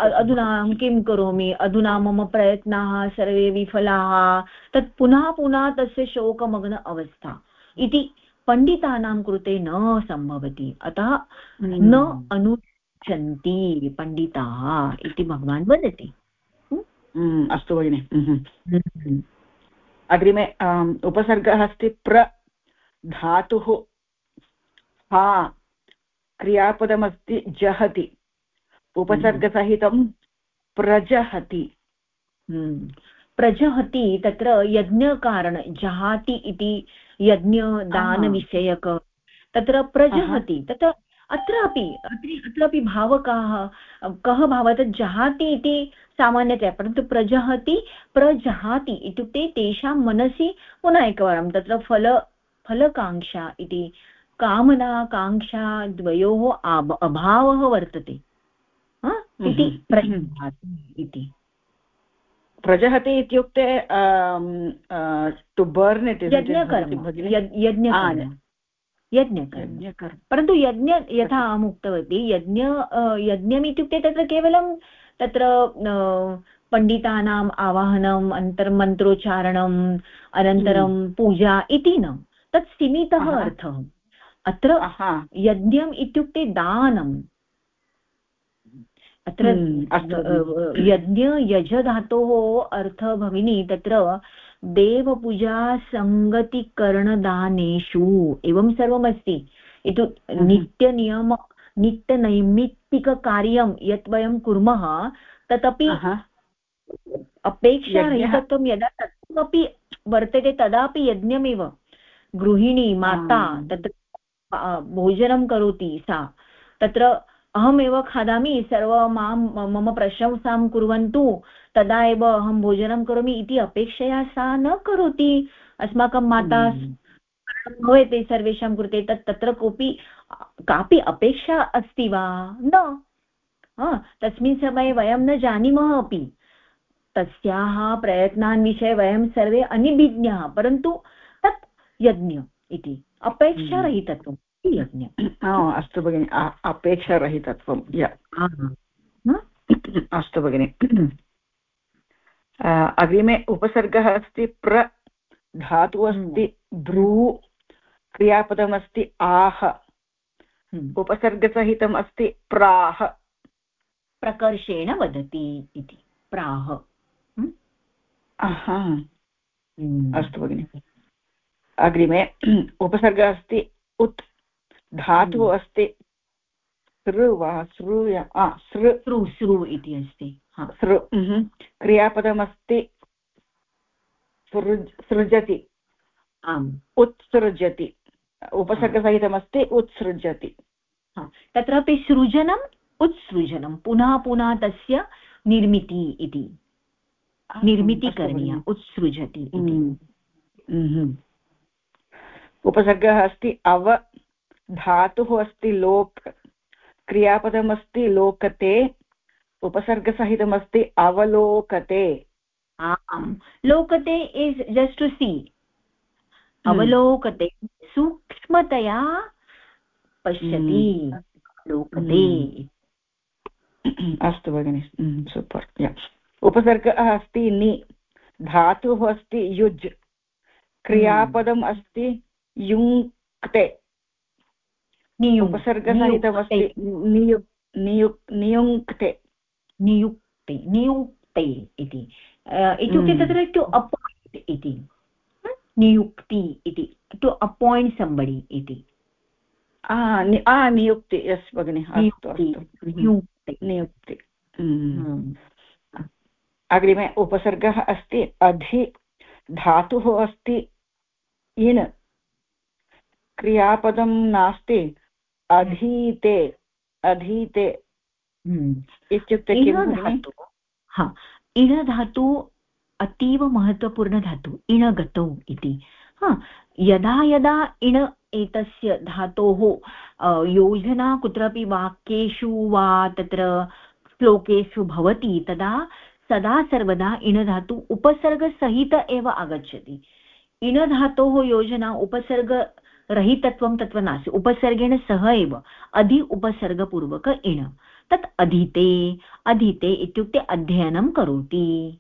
अधुना अहं किं करोमि? अधुना मम प्रयत्नाः सर्वे विफलाः। तत् पुनः पुनः तस्य शोकमग्न अवस्था। इति पण्डितानां कृते न सम्भवति। अतः न हम्म। अनुच्छन्ति पण्डिताः इति भगवान् वदति। अस्तु भगिनि। अग्रिमे उपसर्गः अस्ति प्र धातुः। हा क्रियापदमस्ति जहति। उपसर्गसहितं प्रजहति। प्रजहति तत्र यज्ञकारण जहाति इति यज्ञदानविषयक। तत्र प्रजहति तत्र अत्रापि अत्रापि भावकाः कः भावः तत् जहाति इति सामान्यतया परन्तु प्रजहति प्रजहाति इत्युक्ते तेषां मनसि पुनः एकवारं तत्र फल फलकाङ्क्षा इति कामना काङ्क्षा द्वयोः अभावः वर्तते। इति हम्म। प्रजहाति इति। प्रजहति इत्युक्ते टु बर्न् इट् यज्ञकर्म यज्ञकर्म यज्ञकर्म। परन्तु यज्ञ यथा अहम् उक्तवती यज्ञ यज्ञम् इत्युक्ते तत्र केवलं तत्र पण्डितानाम् आवाहनम् अनन्तरं मन्त्रोच्चारणम् अनन्तरं हम्म। पूजा इति न। तत् सीमितः अर्थः अत्र यज्ञम् इत्युक्ते दानम्। अत्र हम्म, यज्ञ यज धातोः अर्थः भगिनी तत्र देवपूजा सङ्गतिकरणदानेषु एवं सर्वमस्ति। इति। नित्यनियम नित्यनैमित्तिककार्यं यत् वयं कुर्मः तदपि अपेक्षारहितत्वं यदा तत्त्वमपि वर्तते तदापि यज्ञमेव। गृहिणी माता तत्र भोजनं करोति सा। तत्र अहमेव खादामि सर्व माँ मम प्रशंसां कुर्वन्तु तदा एव अहं भोजनं करोमि इति अपेक्षया सा न करोति। अस्माकं माता हम्म। भवति सर्वेषां कृते तत् तत्र कोऽपि कापि अपेक्षा अस्ति वा? न। तस्मिन् समये वयं न जानीमः अपि। तस्याः प्रयत्नान् विषये वयं सर्वे अनिभिज्ञाः परन्तु तत् यज्ञ इति अपेक्षारहितत्वम्। यज्ञ अस्तु भगिनि अपेक्षारहितत्वं अस्तु भगिनि। अग्रिमे उपसर्गः अस्ति प्र धातुः अस्ति भ्रू क्रियापदमस्ति आह। उपसर्गसहितम् अस्ति प्राह। प्रकर्षेण वदति इति प्राह। अस्तु भगिनि। अग्रिमे उपसर्गः अस्ति उत्। धातुः। अस्ति सृ वा सृ सृ। सृ सृ इति अस्ति सृ। क्रियापदमस्ति सृजति। आम्। उत्सृजति। उपसर्गसहितमस्ति उत्सृजति। तत्रापि सृजनम् उत्सृजनं पुनः पुनः तस्य निर्मिति इति। निर्मिति करणीया उत्सृजति उपसर्गः अस्ति अव। धातुः अस्ति लोक् क्रियापदमस्ति लोकते उपसर्गसहितमस्ति अवलोकते। आम् लोकते इस् जस्ट् टु सी अवलोकते सूक्ष्मतया पश्यति। हम्म। लोकते। हम्म। अस्तु भगिनि सूपर् उपसर्गः अस्ति नि धातुः अस्ति युज् क्रियापदम् अस्ति युङ्क्ते। उपसर्गसहितमस्ति नियुक्ते नियुक्ते नियुक्ते इति इत्युक्ते। तत्र टु अपायिण्ट् इति नियुक्ति इति टु अपायिण्ट् सम्बडि इति नियुक्ति यस् भगिनि नियुक्ति। अग्रिमे उपसर्गः अस्ति अधि धातुः अस्ति इण् क्रियापदं नास्ति अधीते अधीते हम्म। इत्युक्ते हा इणधातु अतीव महत्त्वपूर्णधातु इणगतौ इति। हा यदा यदा इण एतस्य धातोः योजना कुत्रापि वाक्येषु वा तत्र श्लोकेषु भवति तदा सदा सर्वदा इणधातु उपसर्गसहित एव आगच्छति। इणधातोः योजना उपसर्ग रहितत्वं तत्त्व नास्ति उपसर्गेण सह एव। अधि उपसर्गपूर्वक इण। तत् अधीते अधीते इत्युक्ते अध्ययनं करोति।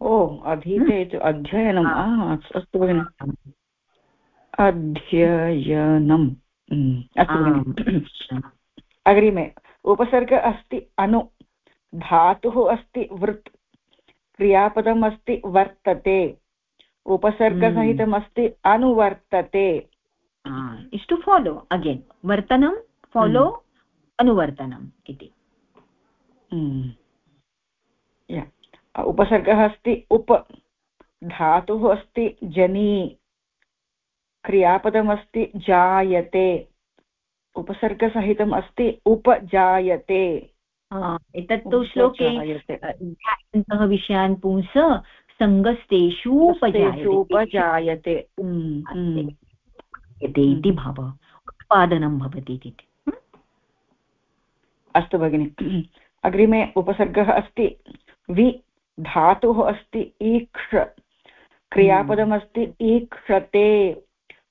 ओ अधीते इति अध्ययनम्? अस्तु भगिनि। अध्ययनम् अस्तु अग्रिमे। उपसर्ग अस्ति अनु। धातुः अस्ति वृत्। क्रियापदम् अस्ति वर्तते। उपसर्गसहितमस्ति अनुवर्तते। इस् टु फालो अगेन् वर्तनं फालो. अनुवर्तनम् इति. उपसर्गः अस्ति उप धातुः अस्ति जनी क्रियापदमस्ति जायते उपसर्गसहितम् अस्ति उपजायते एतत्तु श्लोके विषयान् पुंस सङ्गस्तेषु उपजायते इति हम्म। भावः। उत्पादनं भवति इति अस्तु भगिनि। अग्रिमे उपसर्गः अस्ति। वि धातुः अस्ति ईक्ष क्रियापदमस्ति ईक्षते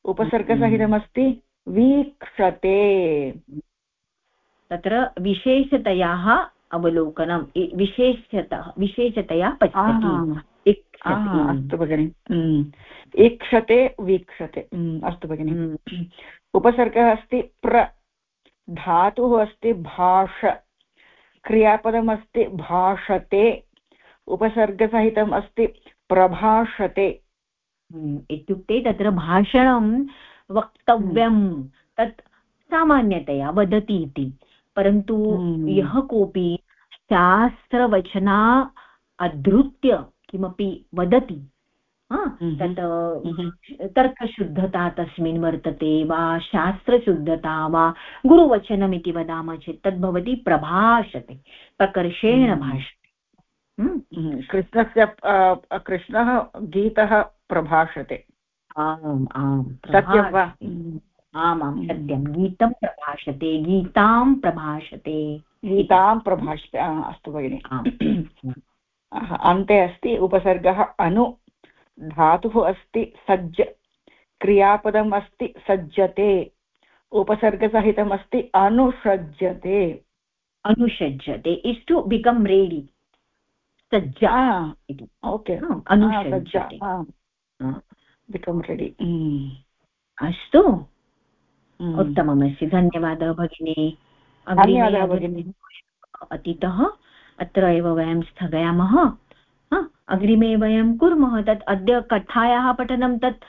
उपसर्गसहितमस्ति वीक्षते तत्र विशेषतयाः अवलोकनं विशेषतः विशेषतया पश्यति अस्तु भगिनि. ईक्षते वीक्षते. अस्तु भगिनि. उपसर्गः अस्ति प्र. धातुः अस्ति भाष. क्रियापदमस्ति भाषते. उपसर्गसहितम् अस्ति प्रभाषते. इत्युक्ते तत्र भाषणं वक्तव्यं. तत् सामान्यतया वदति इति. परन्तु हम्म। यः कोऽपि शास्त्रवचना अधृत्य किमपि वदति। हम्म। तत् हम्म। तर्कशुद्धता तस्मिन् वर्तते वा शास्त्रशुद्धता वा गुरुवचनमिति वदामः चेत् तद् भवति प्रभाषते प्रकर्षेण भाषते। कृष्णस्य कृष्णः गीतः प्रभाषते। आम् आम् सत्यं वा? आमां सत्यं। गीतं प्रभाषते गीतां प्रभाषते। गीतां प्रभाषते अस्तु भगिनि। अन्ते अस्ति उपसर्गः अनु। धातुः अस्ति सज्ज। क्रियापदम् अस्ति सज्जते। उपसर्गसहितम् अस्ति अनुसज्जते। अनुसज्जते। इस् टु बिकम् रेडि सज्जा ओके। अनुसज्जते। बिकम् रेडि अस्तु। हम्म। उत्तममस्ति। धन्यवादः भगिनी। धन्यवादः भगिनी। अतीतः अत्र एव वयं स्थगयामः। अग्रिमे वयं कुर्मः, तत् अद्य कथायाः पठनं तत्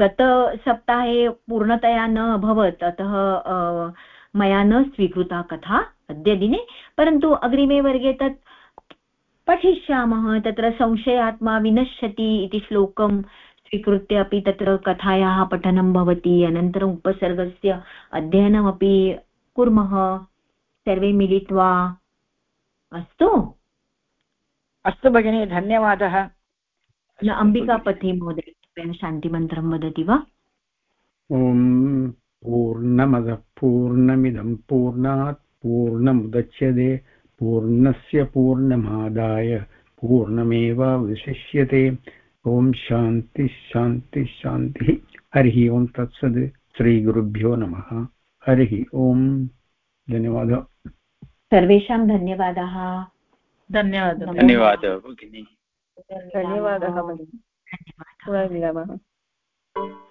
गतसप्ताहे पूर्णतया न अभवत्, अतः मया न स्वीकृता कथा अद्य दिने, परन्तु अग्रिमे वर्गे तत् पठिष्यामः, तत्र संशयात्मा विनश्यति इति श्लोकं स्वीकृत्य अपि तत्र कथायाः पठनं भवति, अनन्तरम् उपसर्गस्य अध्ययनमपि कुर्मः, सर्वे मिलित्वा अस्तु। अस्तु भगिनि धन्यवादः। अम्बिकापति महोदय शान्तिमन्त्रं वदति वा? ॐ पूर्णमदः पूर्णमिदं पूर्णात् पूर्णमुदच्यते पूर्णस्य पूर्णमादाय पूर्णमेवावशिष्यते ॐ शान्ति शान्ति शान्तिः। हरिः ओं तत्सद् श्रीगुरुभ्यो नमः। हरिः ओम् धन्यवादः। सर्वेषां धन्यवादाः। धन्यवादः। धन्यवादः भगिनि। धन्यवादः धन्यवादः।